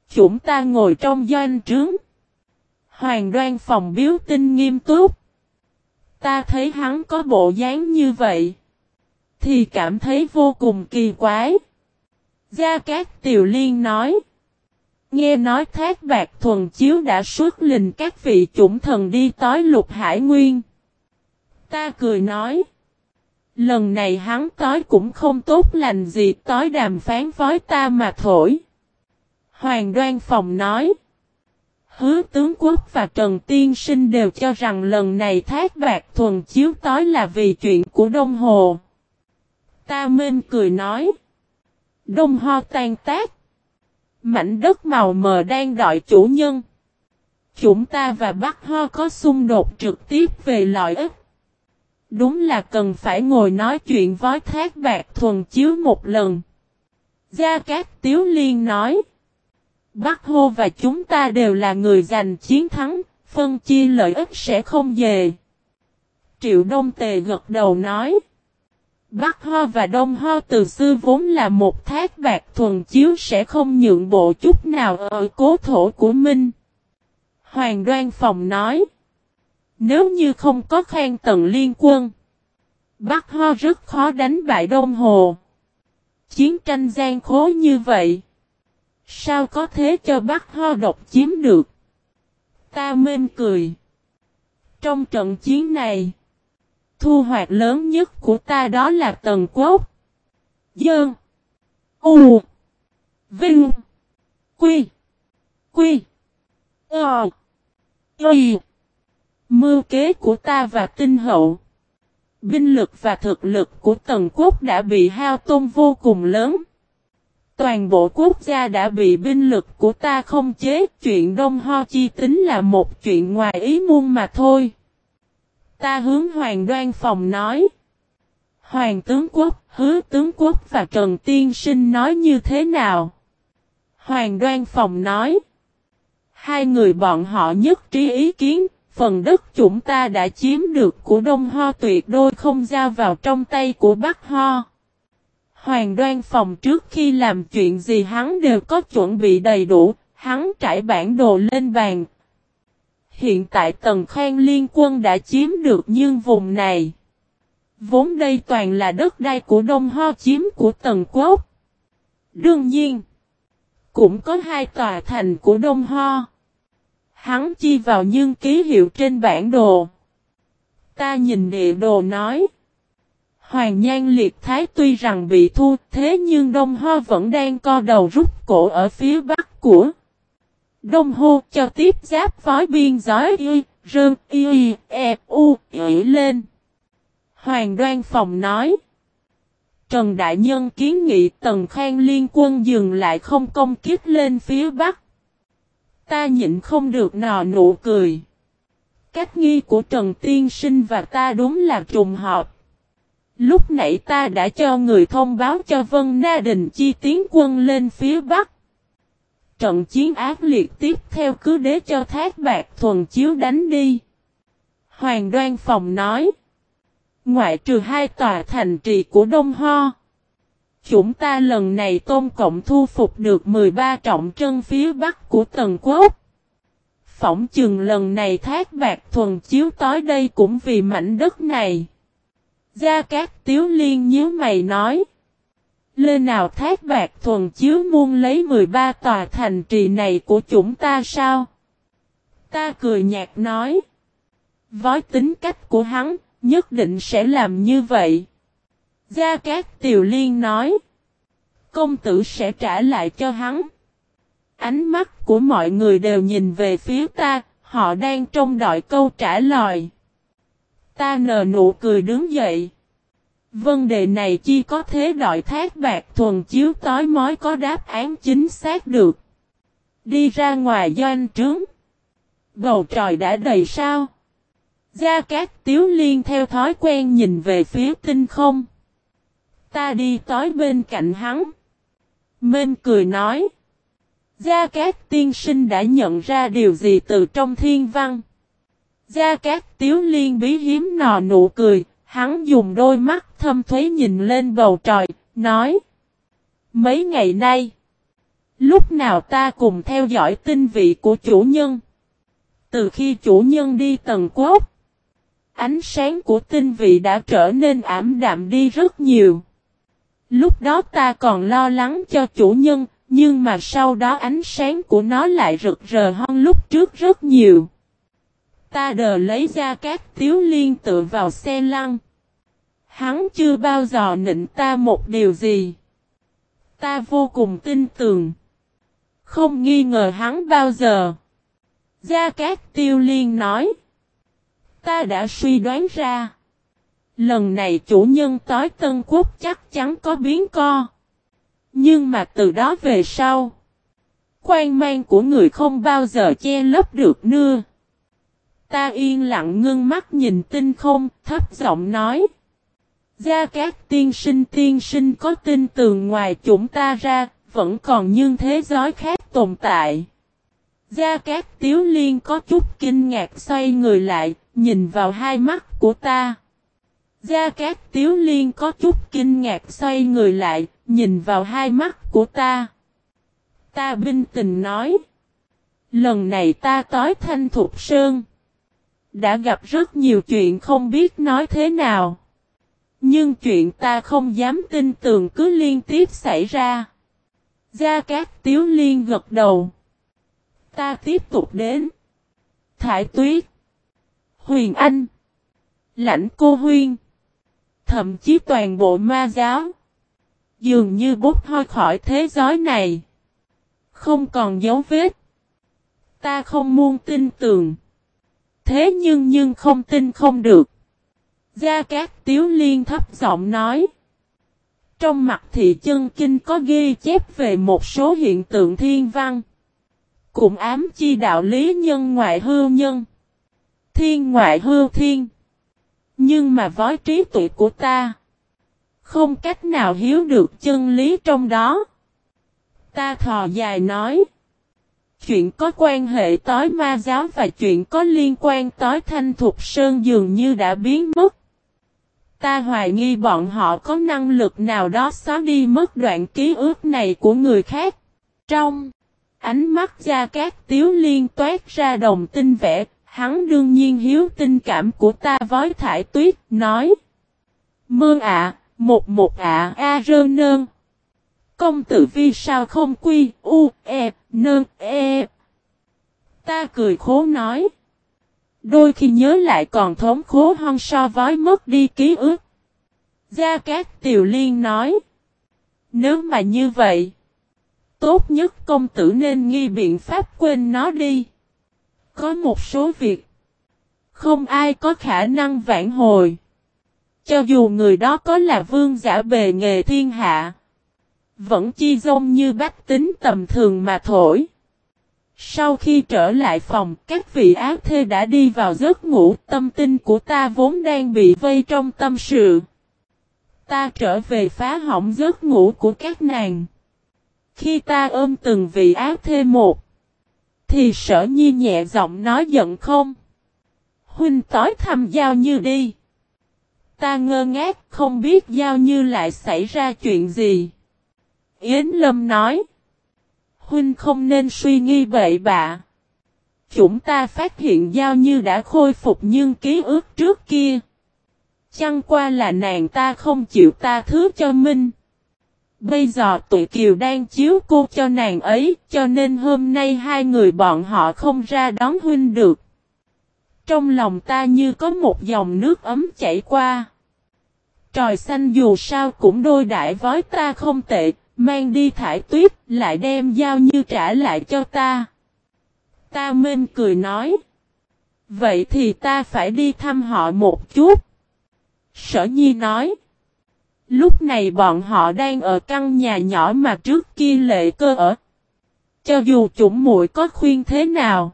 Chúng ta ngồi trong doanh trướng. Hoàng đoan phòng biếu tinh nghiêm túc. Ta thấy hắn có bộ dáng như vậy. Thì cảm thấy vô cùng kỳ quái. Gia Cát Tiều Liên nói. Nghe nói thác bạc thuần chiếu đã xuất lình các vị chủng thần đi tối lục hải nguyên. Ta cười nói. Lần này hắn tối cũng không tốt lành gì tối đàm phán với ta mà thổi. Hoàng đoan phòng nói. Hứa tướng quốc và Trần Tiên Sinh đều cho rằng lần này thác bạc thuần chiếu tối là vì chuyện của Đông Hồ. Ta mênh cười nói. Đông Ho tan tác. Mảnh đất màu mờ đang đợi chủ nhân. Chúng ta và Bắc Ho có xung đột trực tiếp về lợi ích. Đúng là cần phải ngồi nói chuyện với thác bạc thuần chiếu một lần. Gia Cát Tiếu Liên nói. Bắc Hô và chúng ta đều là người giành chiến thắng, phân chia lợi ích sẽ không về. Triệu Đông Tề gật đầu nói. Bắc Ho và Đông Ho từ xưa vốn là một thác bạc thuần chiếu sẽ không nhượng bộ chút nào ở cố thổ của Minh. Hoàng Đoan Phòng nói. Nếu như không có khen tần liên quân, Bắc Ho rất khó đánh bại Đông Hồ. Chiến tranh gian khố như vậy. Sao có thế cho Bắc Ho độc chiếm được? Ta mên cười. Trong trận chiến này, thu hoạch lớn nhất của ta đó là Tần Quốc. Dơn. U. Vinh. Quy. Quy. Ờ. Quy. Mưu kế của ta và tinh hậu. Binh lực và thực lực của Tần Quốc đã bị hao tôn vô cùng lớn. Toàn bộ quốc gia đã bị binh lực của ta không chế, chuyện Đông Ho chi tính là một chuyện ngoài ý muôn mà thôi. Ta hướng Hoàng Đoan Phòng nói. Hoàng tướng quốc, hứa tướng quốc và Trần Tiên Sinh nói như thế nào? Hoàng Đoan Phòng nói. Hai người bọn họ nhất trí ý kiến, phần đất chúng ta đã chiếm được của Đông Ho tuyệt đôi không giao vào trong tay của Bắc Ho. Hoàng đoan phòng trước khi làm chuyện gì hắn đều có chuẩn bị đầy đủ, hắn trải bản đồ lên bàn. Hiện tại tầng khoan liên quân đã chiếm được nhưng vùng này. Vốn đây toàn là đất đai của Đông Ho chiếm của tầng quốc. Đương nhiên, cũng có hai tòa thành của Đông Ho. Hắn chi vào nhưng ký hiệu trên bản đồ. Ta nhìn địa đồ nói. Hoàng Nhan Liệt Thái tuy rằng bị thua, thế nhưng Đông Ho vẫn đang co đầu rút cổ ở phía bắc của Đông Hô cho tiếp giáp phói biên giói y, rơn y, e, u, y lên. Hoàng Đoan Phòng nói. Trần Đại Nhân kiến nghị Tần Khang liên quân dừng lại không công kích lên phía Bắc. Ta nhịn không được nò nụ cười. Cách nghi của Trần Tiên Sinh và ta đúng là trùng hợp. Lúc nãy ta đã cho người thông báo cho Vân Na Đình chi tiến quân lên phía Bắc. Trận chiến ác liệt tiếp theo cứ để cho thác bạc thuần chiếu đánh đi. Hoàng đoan phòng nói. Ngoại trừ hai tòa thành trì của Đông Ho. Chúng ta lần này tôn cộng thu phục được 13 trọng trân phía bắc của Tần Quốc. Phỏng chừng lần này thác bạc thuần chiếu tới đây cũng vì mảnh đất này. Gia Cát Tiếu Liên nhớ mày nói. lê nào thác bạc thuần chiếu muôn lấy 13 tòa thành trì này của chúng ta sao? Ta cười nhạt nói. Với tính cách của hắn, nhất định sẽ làm như vậy. Gia Cát Tiều Liên nói. Công tử sẽ trả lại cho hắn. Ánh mắt của mọi người đều nhìn về phía ta, họ đang trông đợi câu trả lời. Ta nờ nụ cười đứng dậy. Vấn đề này chỉ có thế đội thác bạc thuần chiếu tối mới có đáp án chính xác được. Đi ra ngoài doanh trướng. Bầu trời đã đầy sao. Gia Cát Tiếu Liên theo thói quen nhìn về phía tinh không. Ta đi tối bên cạnh hắn. Mên cười nói. Gia Cát Tiên Sinh đã nhận ra điều gì từ trong thiên văn. Gia Cát Tiếu Liên bí hiếm nò nụ cười, hắn dùng đôi mắt thâm thuế nhìn lên bầu trời, nói. Mấy ngày nay, lúc nào ta cùng theo dõi tinh vị của chủ nhân. Từ khi chủ nhân đi tầng quốc, ánh sáng của tinh vị đã trở nên ảm đạm đi rất nhiều. Lúc đó ta còn lo lắng cho chủ nhân, nhưng mà sau đó ánh sáng của nó lại rực rỡ hơn lúc trước rất nhiều. Ta đờ lấy ra các tiếu liên tự vào xe lăn. Hắn chưa bao giờ nịnh ta một điều gì. Ta vô cùng tin tưởng. Không nghi ngờ hắn bao giờ. Gia Cát Tiêu Liên nói. Ta đã suy đoán ra. Lần này chủ nhân tối Tân Quốc chắc chắn có biến co. Nhưng mà từ đó về sau. Quan mang của người không bao giờ che lấp được nưa. Ta yên lặng ngưng mắt nhìn tinh không, thấp giọng nói. Gia các tiên sinh tiên sinh có tin tường ngoài chúng ta ra, vẫn còn nhưng thế giới khác tồn tại. Gia Cát Tiếu Liên có chút kinh ngạc xoay người lại, nhìn vào hai mắt của ta. Gia Cát Tiếu Liên có chút kinh ngạc xoay người lại, nhìn vào hai mắt của ta. Ta bình tình nói. Lần này ta tối thanh thuộc sơn. Đã gặp rất nhiều chuyện không biết nói thế nào. Nhưng chuyện ta không dám tin tưởng cứ liên tiếp xảy ra. Gia Cát Tiếu Liên gật đầu. Ta tiếp tục đến. Thải Tuyết. Huyền Anh. Lãnh Cô Huyên. Thậm chí toàn bộ ma giáo. Dường như bút hoi khỏi thế giới này. Không còn dấu vết. Ta không muốn tin tưởng. Thế nhưng nhưng không tin không được. Gia Cát Tiếu Liên thấp giọng nói. Trong mặt thị chân kinh có ghi chép về một số hiện tượng thiên văn. Cũng ám chi đạo lý nhân ngoại hư nhân. Thiên ngoại hư thiên. Nhưng mà với trí tuệ của ta. Không cách nào hiếu được chân lý trong đó. Ta thò dài nói. Chuyện có quan hệ tối ma giáo và chuyện có liên quan tối thanh thục sơn dường như đã biến mất. Ta hoài nghi bọn họ có năng lực nào đó xóa đi mất đoạn ký ức này của người khác. Trong ánh mắt Gia Cát Tiếu liên toát ra đồng tinh vẽ, hắn đương nhiên hiếu tình cảm của ta với thải tuyết, nói. Mương ạ, một một ạ a rơ nơn. Công tử vi sao không quy, u, e, nơn, e. Ta cười khố nói. Đôi khi nhớ lại còn thống khố hơn so với mất đi ký ức. Gia Cát Tiều Liên nói. Nếu mà như vậy. Tốt nhất công tử nên nghi biện pháp quên nó đi. Có một số việc. Không ai có khả năng vãn hồi. Cho dù người đó có là vương giả bề nghề thiên hạ. Vẫn chi dông như bách tính tầm thường mà thổi. Sau khi trở lại phòng, các vị ác thê đã đi vào giấc ngủ, tâm tinh của ta vốn đang bị vây trong tâm sự. Ta trở về phá hỏng giấc ngủ của các nàng. Khi ta ôm từng vị ác thê một, thì sở nhi nhẹ giọng nói giận không. Huynh tối thăm giao như đi. Ta ngơ ngác không biết giao như lại xảy ra chuyện gì. Yến Lâm nói. Huynh không nên suy nghi bậy bạ. Chúng ta phát hiện giao như đã khôi phục nhưng ký ức trước kia. Chăng qua là nàng ta không chịu ta thứ cho Minh. Bây giờ tụi Kiều đang chiếu cô cho nàng ấy, cho nên hôm nay hai người bọn họ không ra đón huynh được. Trong lòng ta như có một dòng nước ấm chảy qua. Tròi xanh dù sao cũng đôi đại với ta không tệ, mang đi thải tuyết, lại đem giao như trả lại cho ta. Ta minh cười nói. Vậy thì ta phải đi thăm họ một chút. Sở nhi nói. Lúc này bọn họ đang ở căn nhà nhỏ mà trước kia lệ cơ ở. Cho dù chủng muội có khuyên thế nào.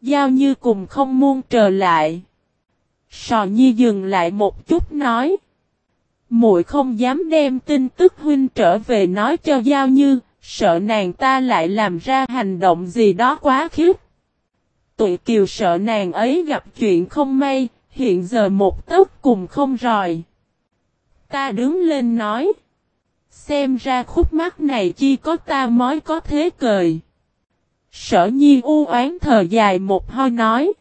Giao như cùng không muôn trở lại. Sò nhi dừng lại một chút nói muội không dám đem tin tức huynh trở về nói cho Giao như, sợ nàng ta lại làm ra hành động gì đó quá khiếp. Tụi kiều sợ nàng ấy gặp chuyện không may, hiện giờ một tấc cùng không rồi. Ta đứng lên nói. Xem ra khúc mắt này chi có ta mới có thế cười. Sở nhi u oán thờ dài một hơi nói.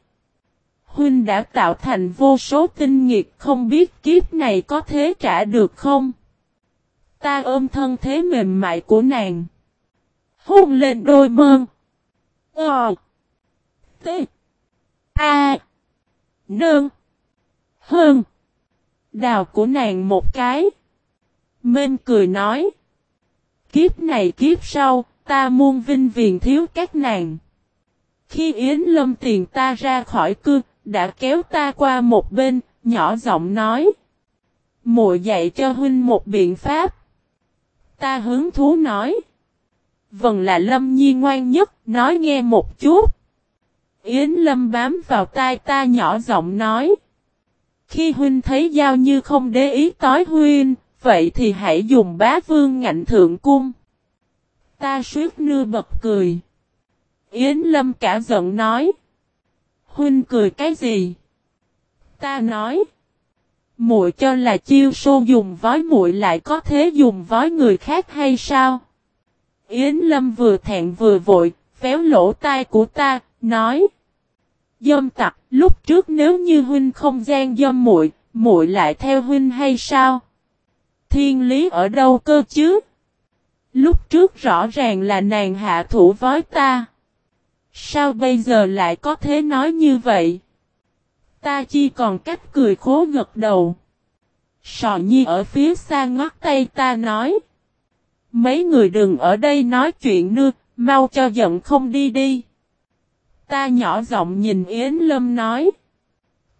Huynh đã tạo thành vô số tinh nghiệt không biết kiếp này có thế trả được không? Ta ôm thân thế mềm mại của nàng. Hôn lên đôi mơn. Ờ. T. A. Nương. Hơn. Đào của nàng một cái. Mên cười nói. Kiếp này kiếp sau, ta muôn vinh viền thiếu các nàng. Khi Yến Lâm tiền ta ra khỏi cương, đã kéo ta qua một bên, nhỏ giọng nói. muội dạy cho huynh một biện pháp. Ta hứng thú nói. Vần là Lâm Nhi ngoan nhất, nói nghe một chút. Yến Lâm bám vào tai ta nhỏ giọng nói. Khi huynh thấy giao như không để ý tối huynh, vậy thì hãy dùng bá vương ngạnh thượng cung. Ta suýt nưa bật cười. Yến Lâm cả giận nói. Huynh cười cái gì? Ta nói. muội cho là chiêu sô dùng vói muội lại có thế dùng vói người khác hay sao? Yến Lâm vừa thẹn vừa vội, véo lỗ tai của ta, nói. Dâm tặc, lúc trước nếu như huynh không gian dâm muội, muội lại theo huynh hay sao? Thiên lý ở đâu cơ chứ? Lúc trước rõ ràng là nàng hạ thủ với ta. Sao bây giờ lại có thế nói như vậy? Ta chỉ còn cách cười khố gật đầu. Sò nhi ở phía xa ngót tay ta nói. Mấy người đừng ở đây nói chuyện nữa, mau cho giận không đi đi. Ta nhỏ giọng nhìn Yến Lâm nói.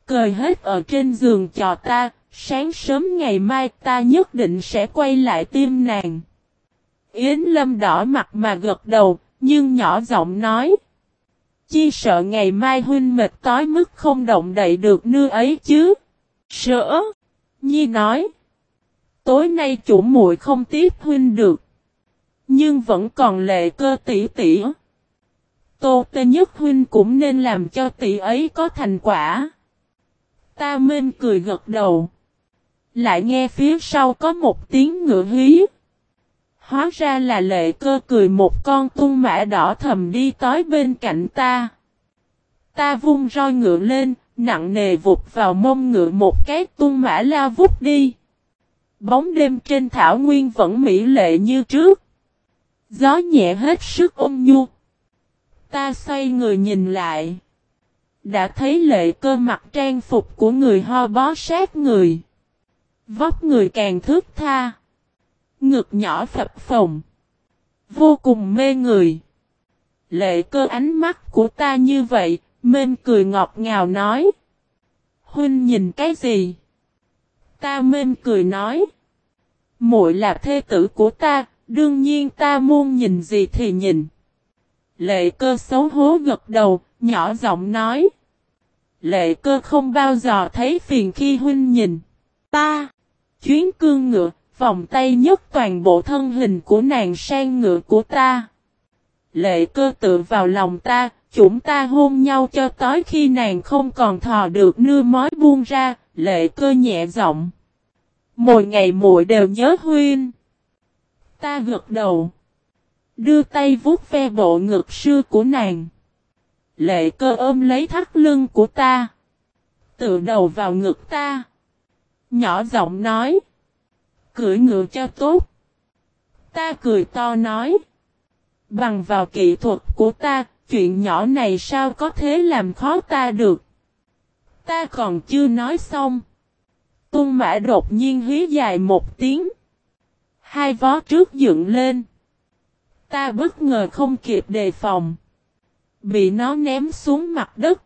Cười hết ở trên giường cho ta, sáng sớm ngày mai ta nhất định sẽ quay lại tim nàng. Yến Lâm đỏ mặt mà gật đầu, nhưng nhỏ giọng nói. Chi sợ ngày mai huynh mệt tối mức không động đậy được nưa ấy chứ. Sợ. Nhi nói. Tối nay chủ muội không tiếp huynh được. Nhưng vẫn còn lệ cơ tỷ tỷ. Tô Tê Nhất Huynh cũng nên làm cho tỷ ấy có thành quả. Ta Minh cười gật đầu. Lại nghe phía sau có một tiếng ngựa hí. Hóa ra là lệ cơ cười một con tung mã đỏ thầm đi tới bên cạnh ta. Ta vung roi ngựa lên, nặng nề vụt vào mông ngựa một cái tung mã la vút đi. Bóng đêm trên thảo nguyên vẫn mỹ lệ như trước. Gió nhẹ hết sức ôm nhu. Ta xoay người nhìn lại. Đã thấy lệ cơ mặc trang phục của người ho bó sát người. Vóc người càng thước tha. Ngực nhỏ phập phồng. Vô cùng mê người. Lệ cơ ánh mắt của ta như vậy, mên cười ngọt ngào nói. Huynh nhìn cái gì? Ta mên cười nói. muội là thê tử của ta, đương nhiên ta muốn nhìn gì thì nhìn. Lệ cơ xấu hố gật đầu, nhỏ giọng nói. Lệ cơ không bao giờ thấy phiền khi huynh nhìn. Ta, chuyến cương ngựa, vòng tay nhất toàn bộ thân hình của nàng sang ngựa của ta. Lệ cơ tự vào lòng ta, chúng ta hôn nhau cho tới khi nàng không còn thò được nưa mói buông ra, lệ cơ nhẹ giọng. Mỗi ngày muội đều nhớ huynh. Ta gật đầu. Đưa tay vuốt ve bộ ngực sư của nàng. Lệ cơ ôm lấy thắt lưng của ta. Tự đầu vào ngực ta. Nhỏ giọng nói. Cưỡi ngựa cho tốt. Ta cười to nói. Bằng vào kỹ thuật của ta, chuyện nhỏ này sao có thế làm khó ta được. Ta còn chưa nói xong. Tung mã đột nhiên hí dài một tiếng. Hai vó trước dựng lên. Ta bất ngờ không kịp đề phòng. Bị nó ném xuống mặt đất.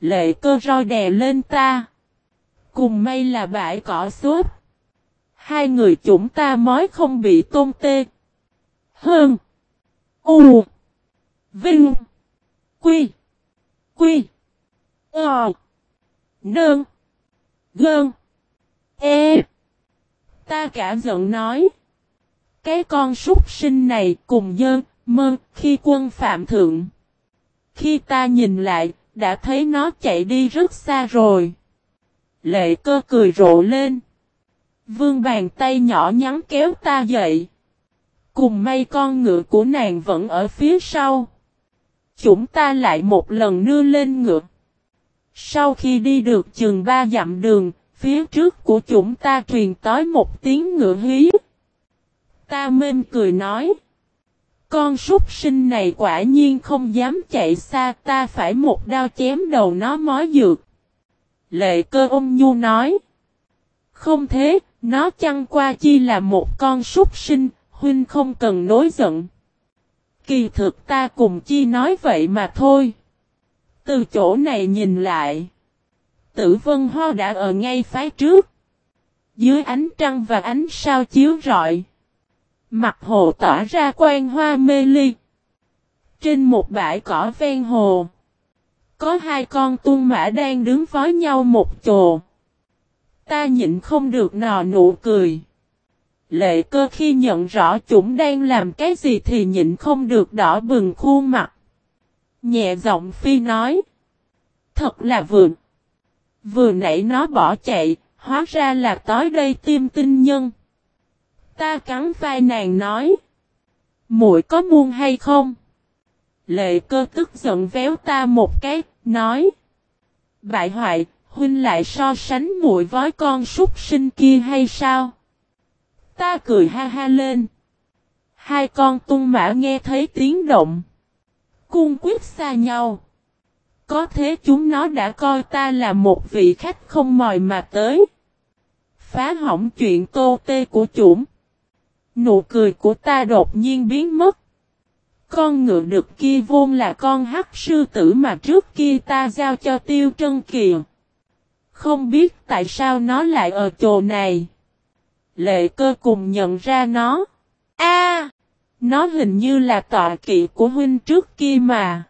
Lệ cơ roi đè lên ta. Cùng may là bãi cỏ xốp. Hai người chúng ta mói không bị tôn tê. Hơn. U. Vinh. Quy. Quy. Ờ. Nơn. Gơn. E. Ta cả giận nói. Cái con súc sinh này cùng dơn, mơ, khi quân phạm thượng. Khi ta nhìn lại, đã thấy nó chạy đi rất xa rồi. Lệ cơ cười rộ lên. Vương bàn tay nhỏ nhắn kéo ta dậy. Cùng may con ngựa của nàng vẫn ở phía sau. Chúng ta lại một lần nưa lên ngựa. Sau khi đi được chừng ba dặm đường, phía trước của chúng ta truyền tới một tiếng ngựa hí. Ta mên cười nói. Con súc sinh này quả nhiên không dám chạy xa ta phải một đao chém đầu nó mói dược. Lệ cơ ôm nhu nói. Không thế, nó chăng qua chi là một con súc sinh, huynh không cần nối giận. Kỳ thực ta cùng chi nói vậy mà thôi. Từ chỗ này nhìn lại. Tử vân ho đã ở ngay phái trước. Dưới ánh trăng và ánh sao chiếu rọi. Mặt hồ tỏa ra quan hoa mê ly. Trên một bãi cỏ ven hồ. Có hai con tuôn mã đang đứng vói nhau một chồ. Ta nhịn không được nò nụ cười. Lệ cơ khi nhận rõ chúng đang làm cái gì thì nhịn không được đỏ bừng khuôn mặt. Nhẹ giọng phi nói. Thật là vừa Vừa nãy nó bỏ chạy, hóa ra là tối đây tim tinh nhân. Ta cắn vai nàng nói. muội có muôn hay không? Lệ cơ tức giận véo ta một cái, nói. Bại hoại, huynh lại so sánh muội với con súc sinh kia hay sao? Ta cười ha ha lên. Hai con tung mã nghe thấy tiếng động. Cung quyết xa nhau. Có thế chúng nó đã coi ta là một vị khách không mời mà tới. Phá hỏng chuyện tô tê của chúng. Nụ cười của ta đột nhiên biến mất. Con ngựa được kia vốn là con hắc sư tử mà trước kia ta giao cho tiêu trân kìa. Không biết tại sao nó lại ở chỗ này. Lệ cơ cùng nhận ra nó. A, Nó hình như là tọa kỵ của huynh trước kia mà.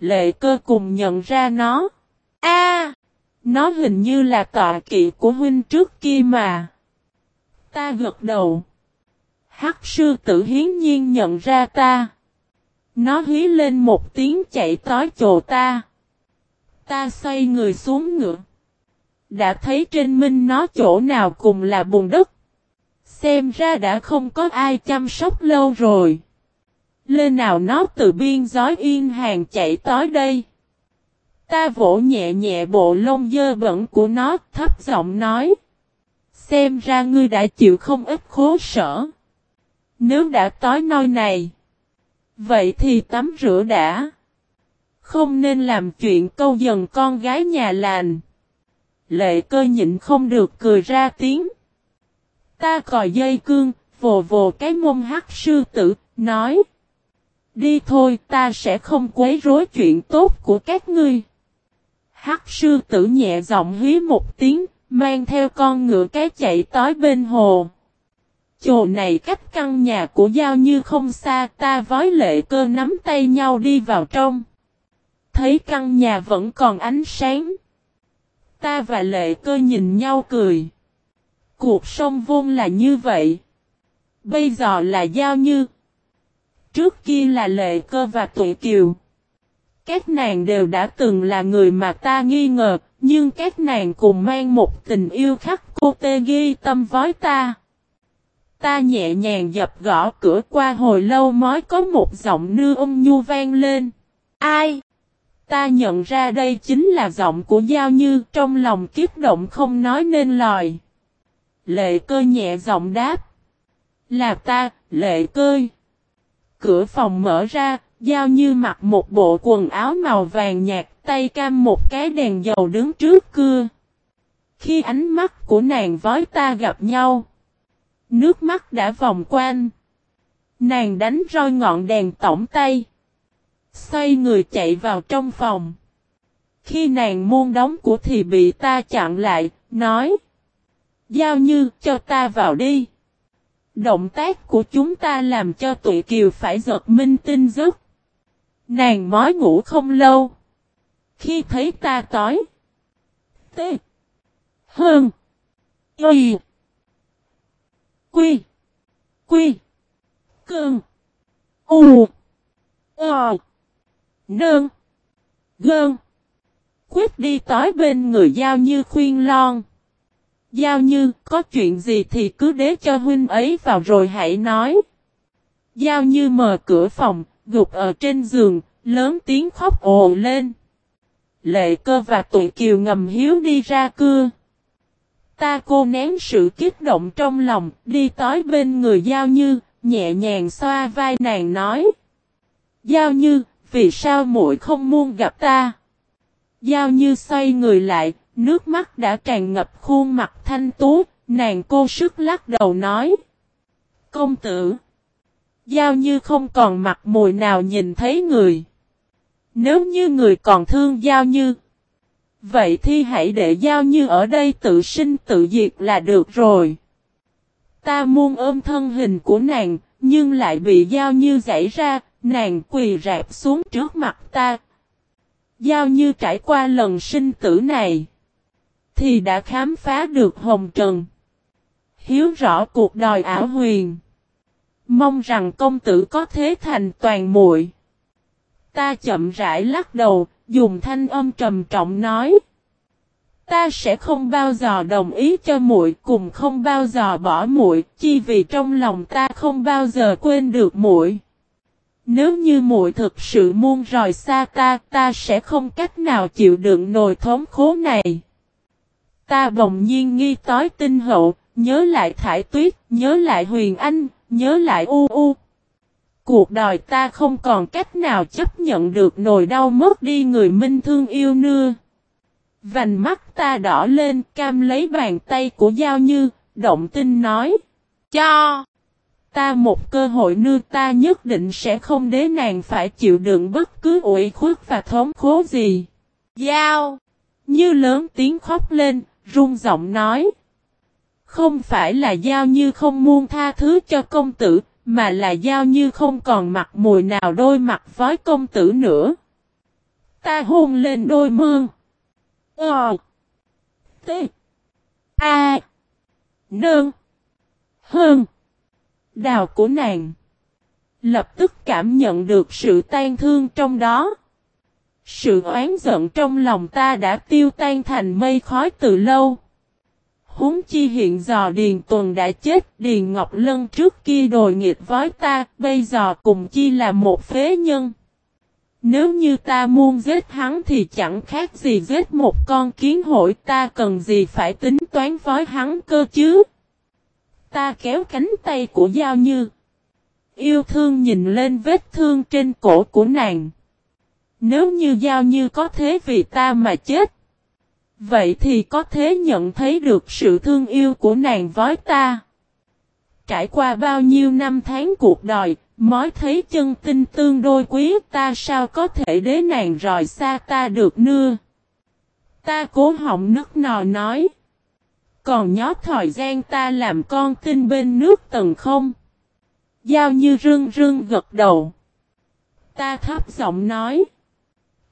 Lệ cơ cùng nhận ra nó. A, Nó hình như là tọa kỵ của huynh trước kia mà. Ta gật đầu. Hắc sư tử hiến nhiên nhận ra ta. Nó hí lên một tiếng chạy tới chỗ ta. Ta xoay người xuống ngựa. Đã thấy trên minh nó chỗ nào cùng là bùn đất. Xem ra đã không có ai chăm sóc lâu rồi. Lên nào nó từ biên giói yên hàng chạy tới đây. Ta vỗ nhẹ nhẹ bộ lông dơ bẩn của nó, thấp giọng nói. Xem ra ngươi đã chịu không ít khố sở. Nếu đã tối nơi này. Vậy thì tắm rửa đã. Không nên làm chuyện câu dần con gái nhà lành. Lệ cơ nhịn không được cười ra tiếng. Ta còi dây cương, vồ vồ cái mông hắc sư tử, nói. Đi thôi ta sẽ không quấy rối chuyện tốt của các ngươi. Hắc sư tử nhẹ giọng hí một tiếng, mang theo con ngựa cái chạy tới bên hồ. chỗ này cách căn nhà của Giao Như không xa ta vói lệ cơ nắm tay nhau đi vào trong. Thấy căn nhà vẫn còn ánh sáng. Ta và lệ cơ nhìn nhau cười. Cuộc sống vốn là như vậy. Bây giờ là Giao Như. Trước kia là lệ cơ và tụi kiều. Các nàng đều đã từng là người mà ta nghi ngờ, nhưng các nàng cùng mang một tình yêu khắc cô tê ghi tâm với ta. Ta nhẹ nhàng dập gõ cửa qua hồi lâu mới có một giọng nư ôm nhu vang lên. Ai? Ta nhận ra đây chính là giọng của Giao Như trong lòng kiếp động không nói nên lời. Lệ cơ nhẹ giọng đáp. Là ta, lệ cơ. Cửa phòng mở ra, Giao Như mặc một bộ quần áo màu vàng nhạt, tay cam một cái đèn dầu đứng trước cưa. Khi ánh mắt của nàng với ta gặp nhau, nước mắt đã vòng quanh. Nàng đánh roi ngọn đèn tổng tay. Xoay người chạy vào trong phòng. Khi nàng muôn đóng của thì bị ta chặn lại, nói. Giao như, cho ta vào đi. Động tác của chúng ta làm cho tụi kiều phải giật minh tinh giấc. Nàng mới ngủ không lâu. Khi thấy ta tối. T. Hơn. Y. Quy. Quy. Cơn. U. Ờ. Nương. Gơn. Quyết đi tối bên người giao như khuyên lon. Giao như, có chuyện gì thì cứ đế cho huynh ấy vào rồi hãy nói. Giao như mở cửa phòng, gục ở trên giường, lớn tiếng khóc ồ lên. Lệ cơ và tụi kiều ngầm hiếu đi ra cưa. Ta cô nén sự kích động trong lòng, đi tới bên người Giao Như, nhẹ nhàng xoa vai nàng nói. Giao Như, vì sao muội không muốn gặp ta? Giao Như xoay người lại, nước mắt đã tràn ngập khuôn mặt thanh tú, nàng cô sức lắc đầu nói. Công tử! Giao Như không còn mặt mùi nào nhìn thấy người. Nếu như người còn thương Giao Như, vậy thì hãy để Giao Như ở đây tự sinh tự diệt là được rồi. Ta muốn ôm thân hình của nàng, nhưng lại bị Giao Như giải ra, nàng quỳ rạp xuống trước mặt ta. Giao Như trải qua lần sinh tử này, thì đã khám phá được hồng trần. Hiếu rõ cuộc đòi ảo huyền. Mong rằng công tử có thế thành toàn muội. Ta chậm rãi lắc đầu, dùng thanh âm trầm trọng nói. Ta sẽ không bao giờ đồng ý cho muội cùng không bao giờ bỏ muội, chi vì trong lòng ta không bao giờ quên được muội. Nếu như muội thực sự muôn rời xa ta, ta sẽ không cách nào chịu đựng nồi thống khố này. Ta bỗng nhiên nghi tối tinh hậu, nhớ lại thải tuyết, nhớ lại huyền anh, nhớ lại u u. Cuộc đời ta không còn cách nào chấp nhận được nồi đau mất đi người minh thương yêu nưa. Vành mắt ta đỏ lên cam lấy bàn tay của Giao Như, động tinh nói. Cho! Ta một cơ hội nưa ta nhất định sẽ không để nàng phải chịu đựng bất cứ ủy khuất và thống khố gì. Giao! Như lớn tiếng khóc lên, run giọng nói. Không phải là Giao Như không muốn tha thứ cho công tử, mà là Giao Như không còn mặt mùi nào đôi mặt với công tử nữa. Ta hôn lên đôi mương. Ờ. T. A. Nương. Hơn. Đào của nàng. Lập tức cảm nhận được sự tan thương trong đó. Sự oán giận trong lòng ta đã tiêu tan thành mây khói từ lâu. Húng chi hiện giờ Điền Tuần đã chết, Điền Ngọc Lân trước kia đồi nghịch với ta, bây giờ cùng chi là một phế nhân. Nếu như ta muốn giết hắn thì chẳng khác gì giết một con kiến hội ta cần gì phải tính toán với hắn cơ chứ. Ta kéo cánh tay của Giao Như. Yêu thương nhìn lên vết thương trên cổ của nàng. Nếu như Giao Như có thế vì ta mà chết. Vậy thì có thế nhận thấy được sự thương yêu của nàng với ta. Trải qua bao nhiêu năm tháng cuộc đời, mới thấy chân tinh tương đôi quý ta sao có thể đế nàng rời xa ta được nưa. Ta cố họng nức nò nói. Còn nhó thời gian ta làm con tinh bên nước tầng không? Giao như rưng rưng gật đầu. Ta thấp giọng nói.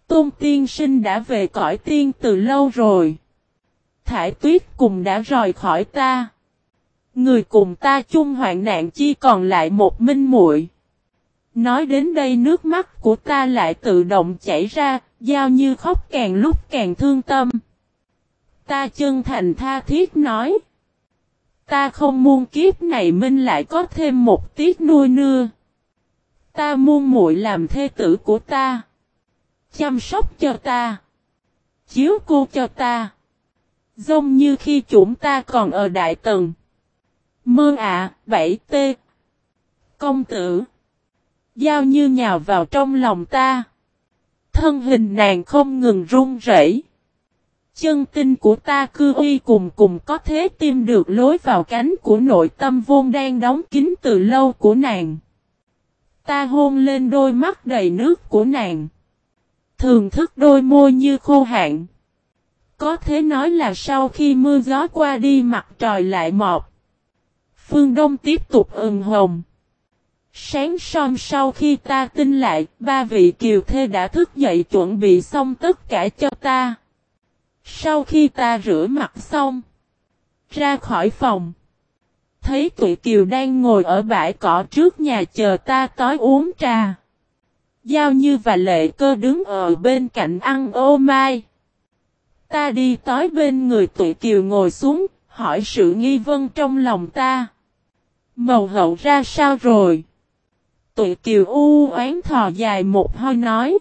Tôn tiên sinh đã về cõi tiên từ lâu rồi. Thải tuyết cùng đã rời khỏi ta. Người cùng ta chung hoạn nạn chi còn lại một minh muội. Nói đến đây nước mắt của ta lại tự động chảy ra, giao như khóc càng lúc càng thương tâm. Ta chân thành tha thiết nói. Ta không muốn kiếp này minh lại có thêm một tiết nuôi nưa. Ta muốn muội làm thê tử của ta. Chăm sóc cho ta. Chiếu cô cho ta. Giống như khi chúng ta còn ở Đại Tần. Mơ ạ, bảy t Công tử. Giao như nhào vào trong lòng ta. Thân hình nàng không ngừng run rẩy. Chân tinh của ta cư uy cùng cùng có thế tìm được lối vào cánh của nội tâm vôn đang đóng kín từ lâu của nàng. Ta hôn lên đôi mắt đầy nước của nàng. Thường thức đôi môi như khô hạn. Có thể nói là sau khi mưa gió qua đi mặt trời lại mọc. Phương Đông tiếp tục ửng hồng. Sáng sớm sau khi ta tin lại, ba vị kiều thê đã thức dậy chuẩn bị xong tất cả cho ta. Sau khi ta rửa mặt xong, ra khỏi phòng, thấy tụi kiều đang ngồi ở bãi cỏ trước nhà chờ ta tối uống trà. Giao Như và Lệ Cơ đứng ở bên cạnh ăn ô mai. Ta đi tối bên người tụi kiều ngồi xuống, hỏi sự nghi vân trong lòng ta. Màu hậu ra sao rồi? Tụi kiều u oán thò dài một hơi nói.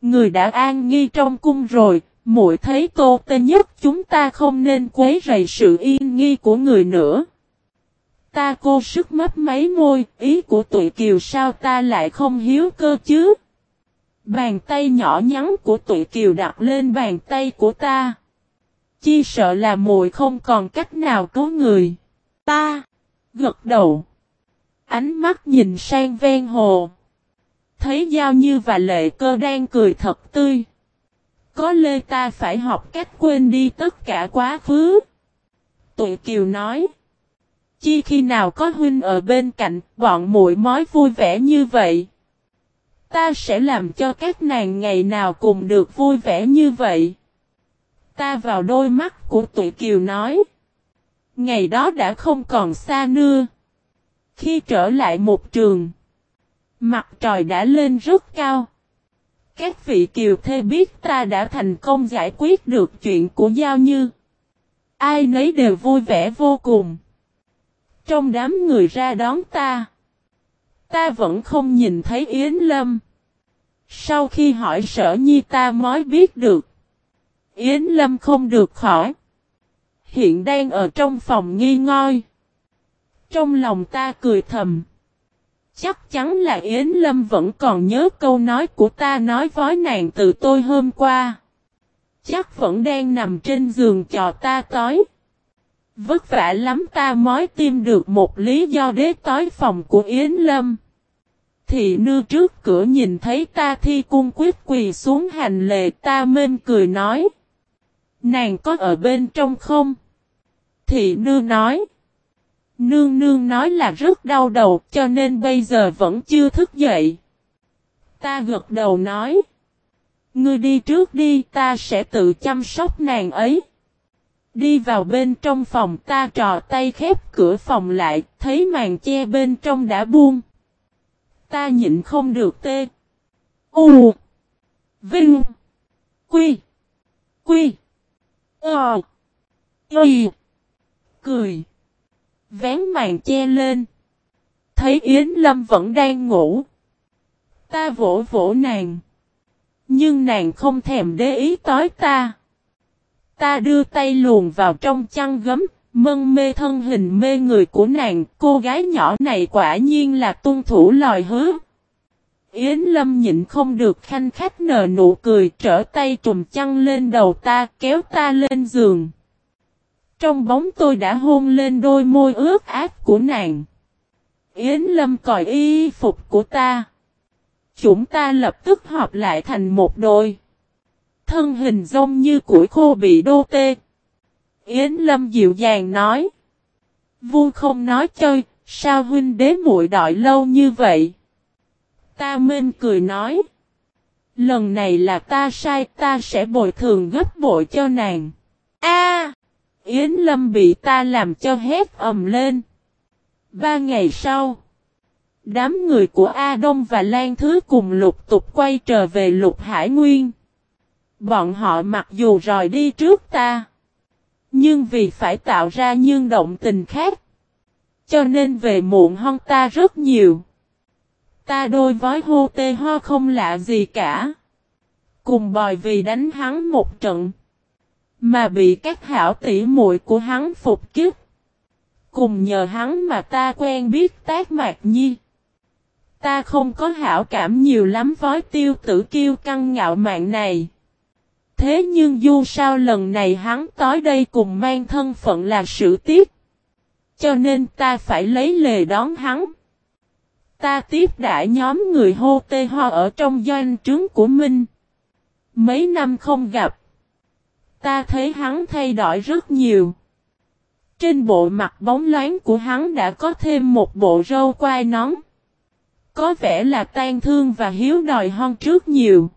Người đã an nghi trong cung rồi, muội thấy tô tê nhất chúng ta không nên quấy rầy sự yên nghi của người nữa. Ta cô sức mấp mấy môi, ý của tụi kiều sao ta lại không hiếu cơ chứ? Bàn tay nhỏ nhắn của tụi kiều đặt lên bàn tay của ta. Chi sợ là muội không còn cách nào cứu người. Ta, gật đầu. Ánh mắt nhìn sang ven hồ. Thấy Giao Như và Lệ Cơ đang cười thật tươi. Có lê ta phải học cách quên đi tất cả quá khứ. Tụi Kiều nói. Chi khi nào có huynh ở bên cạnh, bọn muội mói vui vẻ như vậy. Ta sẽ làm cho các nàng ngày nào cùng được vui vẻ như vậy. Ta vào đôi mắt của tụi Kiều nói. Ngày đó đã không còn xa nữa. Khi trở lại một trường, mặt trời đã lên rất cao. Các vị kiều thê biết ta đã thành công giải quyết được chuyện của Giao Như. Ai nấy đều vui vẻ vô cùng. Trong đám người ra đón ta, ta vẫn không nhìn thấy Yến Lâm. Sau khi hỏi sở nhi ta mới biết được. Yến Lâm không được khỏi. Hiện đang ở trong phòng nghi ngơi. Trong lòng ta cười thầm. Chắc chắn là Yến Lâm vẫn còn nhớ câu nói của ta nói với nàng từ tôi hôm qua. Chắc vẫn đang nằm trên giường trò ta tối. Vất vả lắm ta mới tìm được một lý do đế tối phòng của Yến Lâm. Thị nư trước cửa nhìn thấy ta thi cung quyết quỳ xuống hành lệ ta mên cười nói. Nàng có ở bên trong không? Thị nư nói. Nương nương nói là rất đau đầu, cho nên bây giờ vẫn chưa thức dậy. Ta gật đầu nói. Ngươi đi trước đi, ta sẽ tự chăm sóc nàng ấy. Đi vào bên trong phòng, ta trò tay khép cửa phòng lại, thấy màn che bên trong đã buông. Ta nhịn không được tê. U. Vinh. Quy. Quy. Ờ. Y. Cười vén màn che lên. Thấy Yến Lâm vẫn đang ngủ. Ta vỗ vỗ nàng. Nhưng nàng không thèm để ý tối ta. Ta đưa tay luồn vào trong chăn gấm, mân mê thân hình mê người của nàng. Cô gái nhỏ này quả nhiên là tuân thủ lời hứa. Yến Lâm nhịn không được khanh khách nở nụ cười trở tay trùm chăn lên đầu ta kéo ta lên giường. Trong bóng tôi đã hôn lên đôi môi ướt át của nàng. Yến Lâm còi y phục của ta. Chúng ta lập tức họp lại thành một đôi. Thân hình giống như củi khô bị đô tê. Yến Lâm dịu dàng nói. Vu không nói chơi, sao huynh đế muội đợi lâu như vậy? Ta minh cười nói. Lần này là ta sai ta sẽ bồi thường gấp bội cho nàng. A, Yến Lâm bị ta làm cho hét ầm lên. Ba ngày sau. Đám người của A Đông và Lan Thứ cùng lục tục quay trở về lục Hải Nguyên. Bọn họ mặc dù rời đi trước ta. Nhưng vì phải tạo ra những động tình khác. Cho nên về muộn hơn ta rất nhiều. Ta đôi vói hô tê ho không lạ gì cả. Cùng bòi vì đánh hắn một trận. Mà bị các hảo tỷ muội của hắn phục kích, Cùng nhờ hắn mà ta quen biết tác mạc nhi. Ta không có hảo cảm nhiều lắm với tiêu tử kiêu căng ngạo mạn này. Thế nhưng dù sao lần này hắn tới đây cùng mang thân phận là sự tiếp. Cho nên ta phải lấy lề đón hắn. Ta tiếp đã nhóm người hô tê ho ở trong doanh trướng của Minh. Mấy năm không gặp. Ta thấy hắn thay đổi rất nhiều. Trên bộ mặt bóng loáng của hắn đã có thêm một bộ râu quai nón. Có vẻ là tan thương và hiếu đòi hon trước nhiều.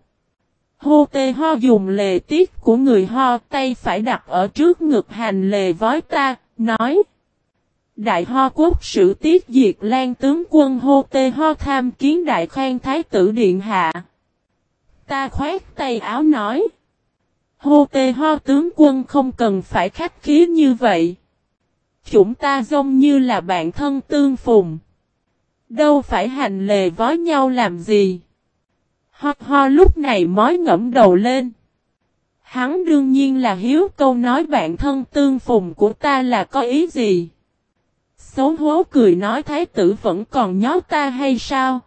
Hô tê ho dùng lề tiết của người ho tay phải đặt ở trước ngực hành lề vói ta, nói. Đại ho quốc sử tiết diệt lan tướng quân hô tê ho tham kiến đại khoan thái tử điện hạ. Ta khoét tay áo nói. Hô tê ho tướng quân không cần phải khách khí như vậy. Chúng ta giống như là bạn thân tương phùng. Đâu phải hành lề vói nhau làm gì. Ho ho lúc này mói ngẫm đầu lên. Hắn đương nhiên là hiếu câu nói bạn thân tương phùng của ta là có ý gì. Xấu hố cười nói thái tử vẫn còn nhó ta hay sao?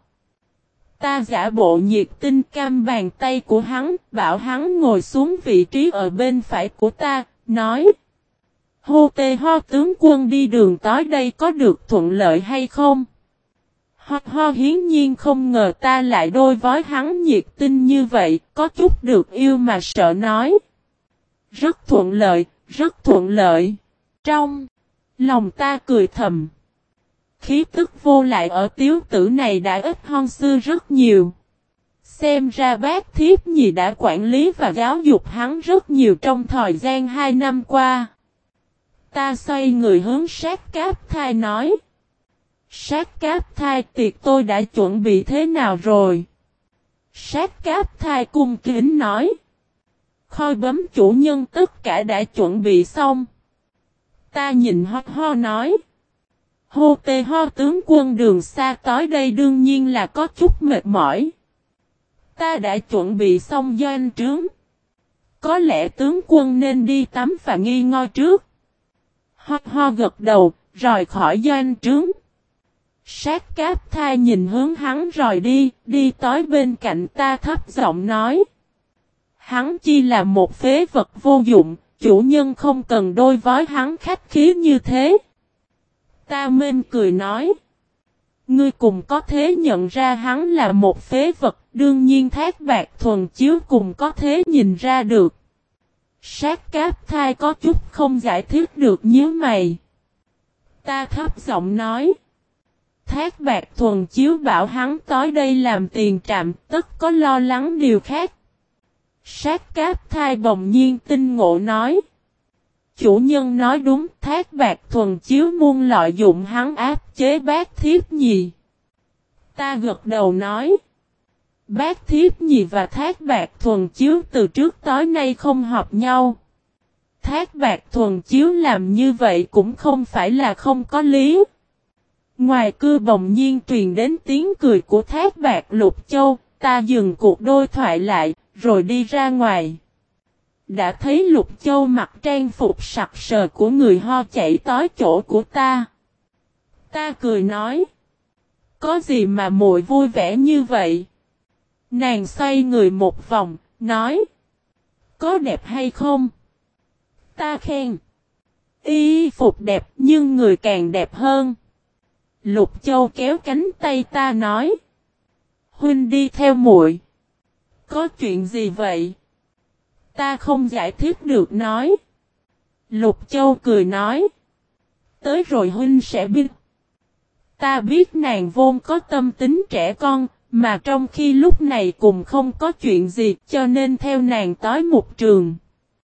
Ta giả bộ nhiệt tinh cam bàn tay của hắn, bảo hắn ngồi xuống vị trí ở bên phải của ta, nói. Hô tê ho tướng quân đi đường tới đây có được thuận lợi hay không? Ho ho hiến nhiên không ngờ ta lại đôi vói hắn nhiệt tinh như vậy, có chút được yêu mà sợ nói. Rất thuận lợi, rất thuận lợi. Trong lòng ta cười thầm. Khí tức vô lại ở tiếu tử này đã ít hơn xưa rất nhiều. Xem ra bác thiếp nhì đã quản lý và giáo dục hắn rất nhiều trong thời gian hai năm qua. Ta xoay người hướng sát cáp thai nói. Sát cáp thai tiệc tôi đã chuẩn bị thế nào rồi? Sát cáp thai cung kính nói. Khôi bấm chủ nhân tất cả đã chuẩn bị xong. Ta nhìn ho ho nói. Hô tê ho tướng quân đường xa tới đây đương nhiên là có chút mệt mỏi. Ta đã chuẩn bị xong doanh trướng. Có lẽ tướng quân nên đi tắm và nghi ngơi trước. Ho ho gật đầu, rời khỏi doanh trướng. Sát cáp thai nhìn hướng hắn rồi đi, đi tới bên cạnh ta thấp giọng nói. Hắn chi là một phế vật vô dụng, chủ nhân không cần đôi vói hắn khách khí như thế. Ta mênh cười nói. Ngươi cùng có thế nhận ra hắn là một phế vật, đương nhiên thác bạc thuần chiếu cùng có thế nhìn ra được. Sát cáp thai có chút không giải thích được nhớ mày. Ta thấp giọng nói. Thác bạc thuần chiếu bảo hắn tới đây làm tiền trạm, tất có lo lắng điều khác. Sát cáp thai bồng nhiên tinh ngộ nói. Chủ nhân nói đúng, thác bạc thuần chiếu muôn lợi dụng hắn áp chế bác thiếp nhì. Ta gật đầu nói. Bác thiếp nhì và thác bạc thuần chiếu từ trước tới nay không hợp nhau. Thác bạc thuần chiếu làm như vậy cũng không phải là không có lý. Ngoài cư bồng nhiên truyền đến tiếng cười của thác bạc lục châu, ta dừng cuộc đôi thoại lại, rồi đi ra ngoài. Đã thấy lục châu mặc trang phục sặc sờ của người ho chạy tới chỗ của ta. Ta cười nói. Có gì mà muội vui vẻ như vậy? Nàng xoay người một vòng, nói. Có đẹp hay không? Ta khen. Y phục đẹp nhưng người càng đẹp hơn. Lục Châu kéo cánh tay ta nói. Huynh đi theo muội. Có chuyện gì vậy? Ta không giải thích được nói. Lục Châu cười nói. Tới rồi Huynh sẽ biết. Ta biết nàng vốn có tâm tính trẻ con, mà trong khi lúc này cùng không có chuyện gì cho nên theo nàng tới một trường.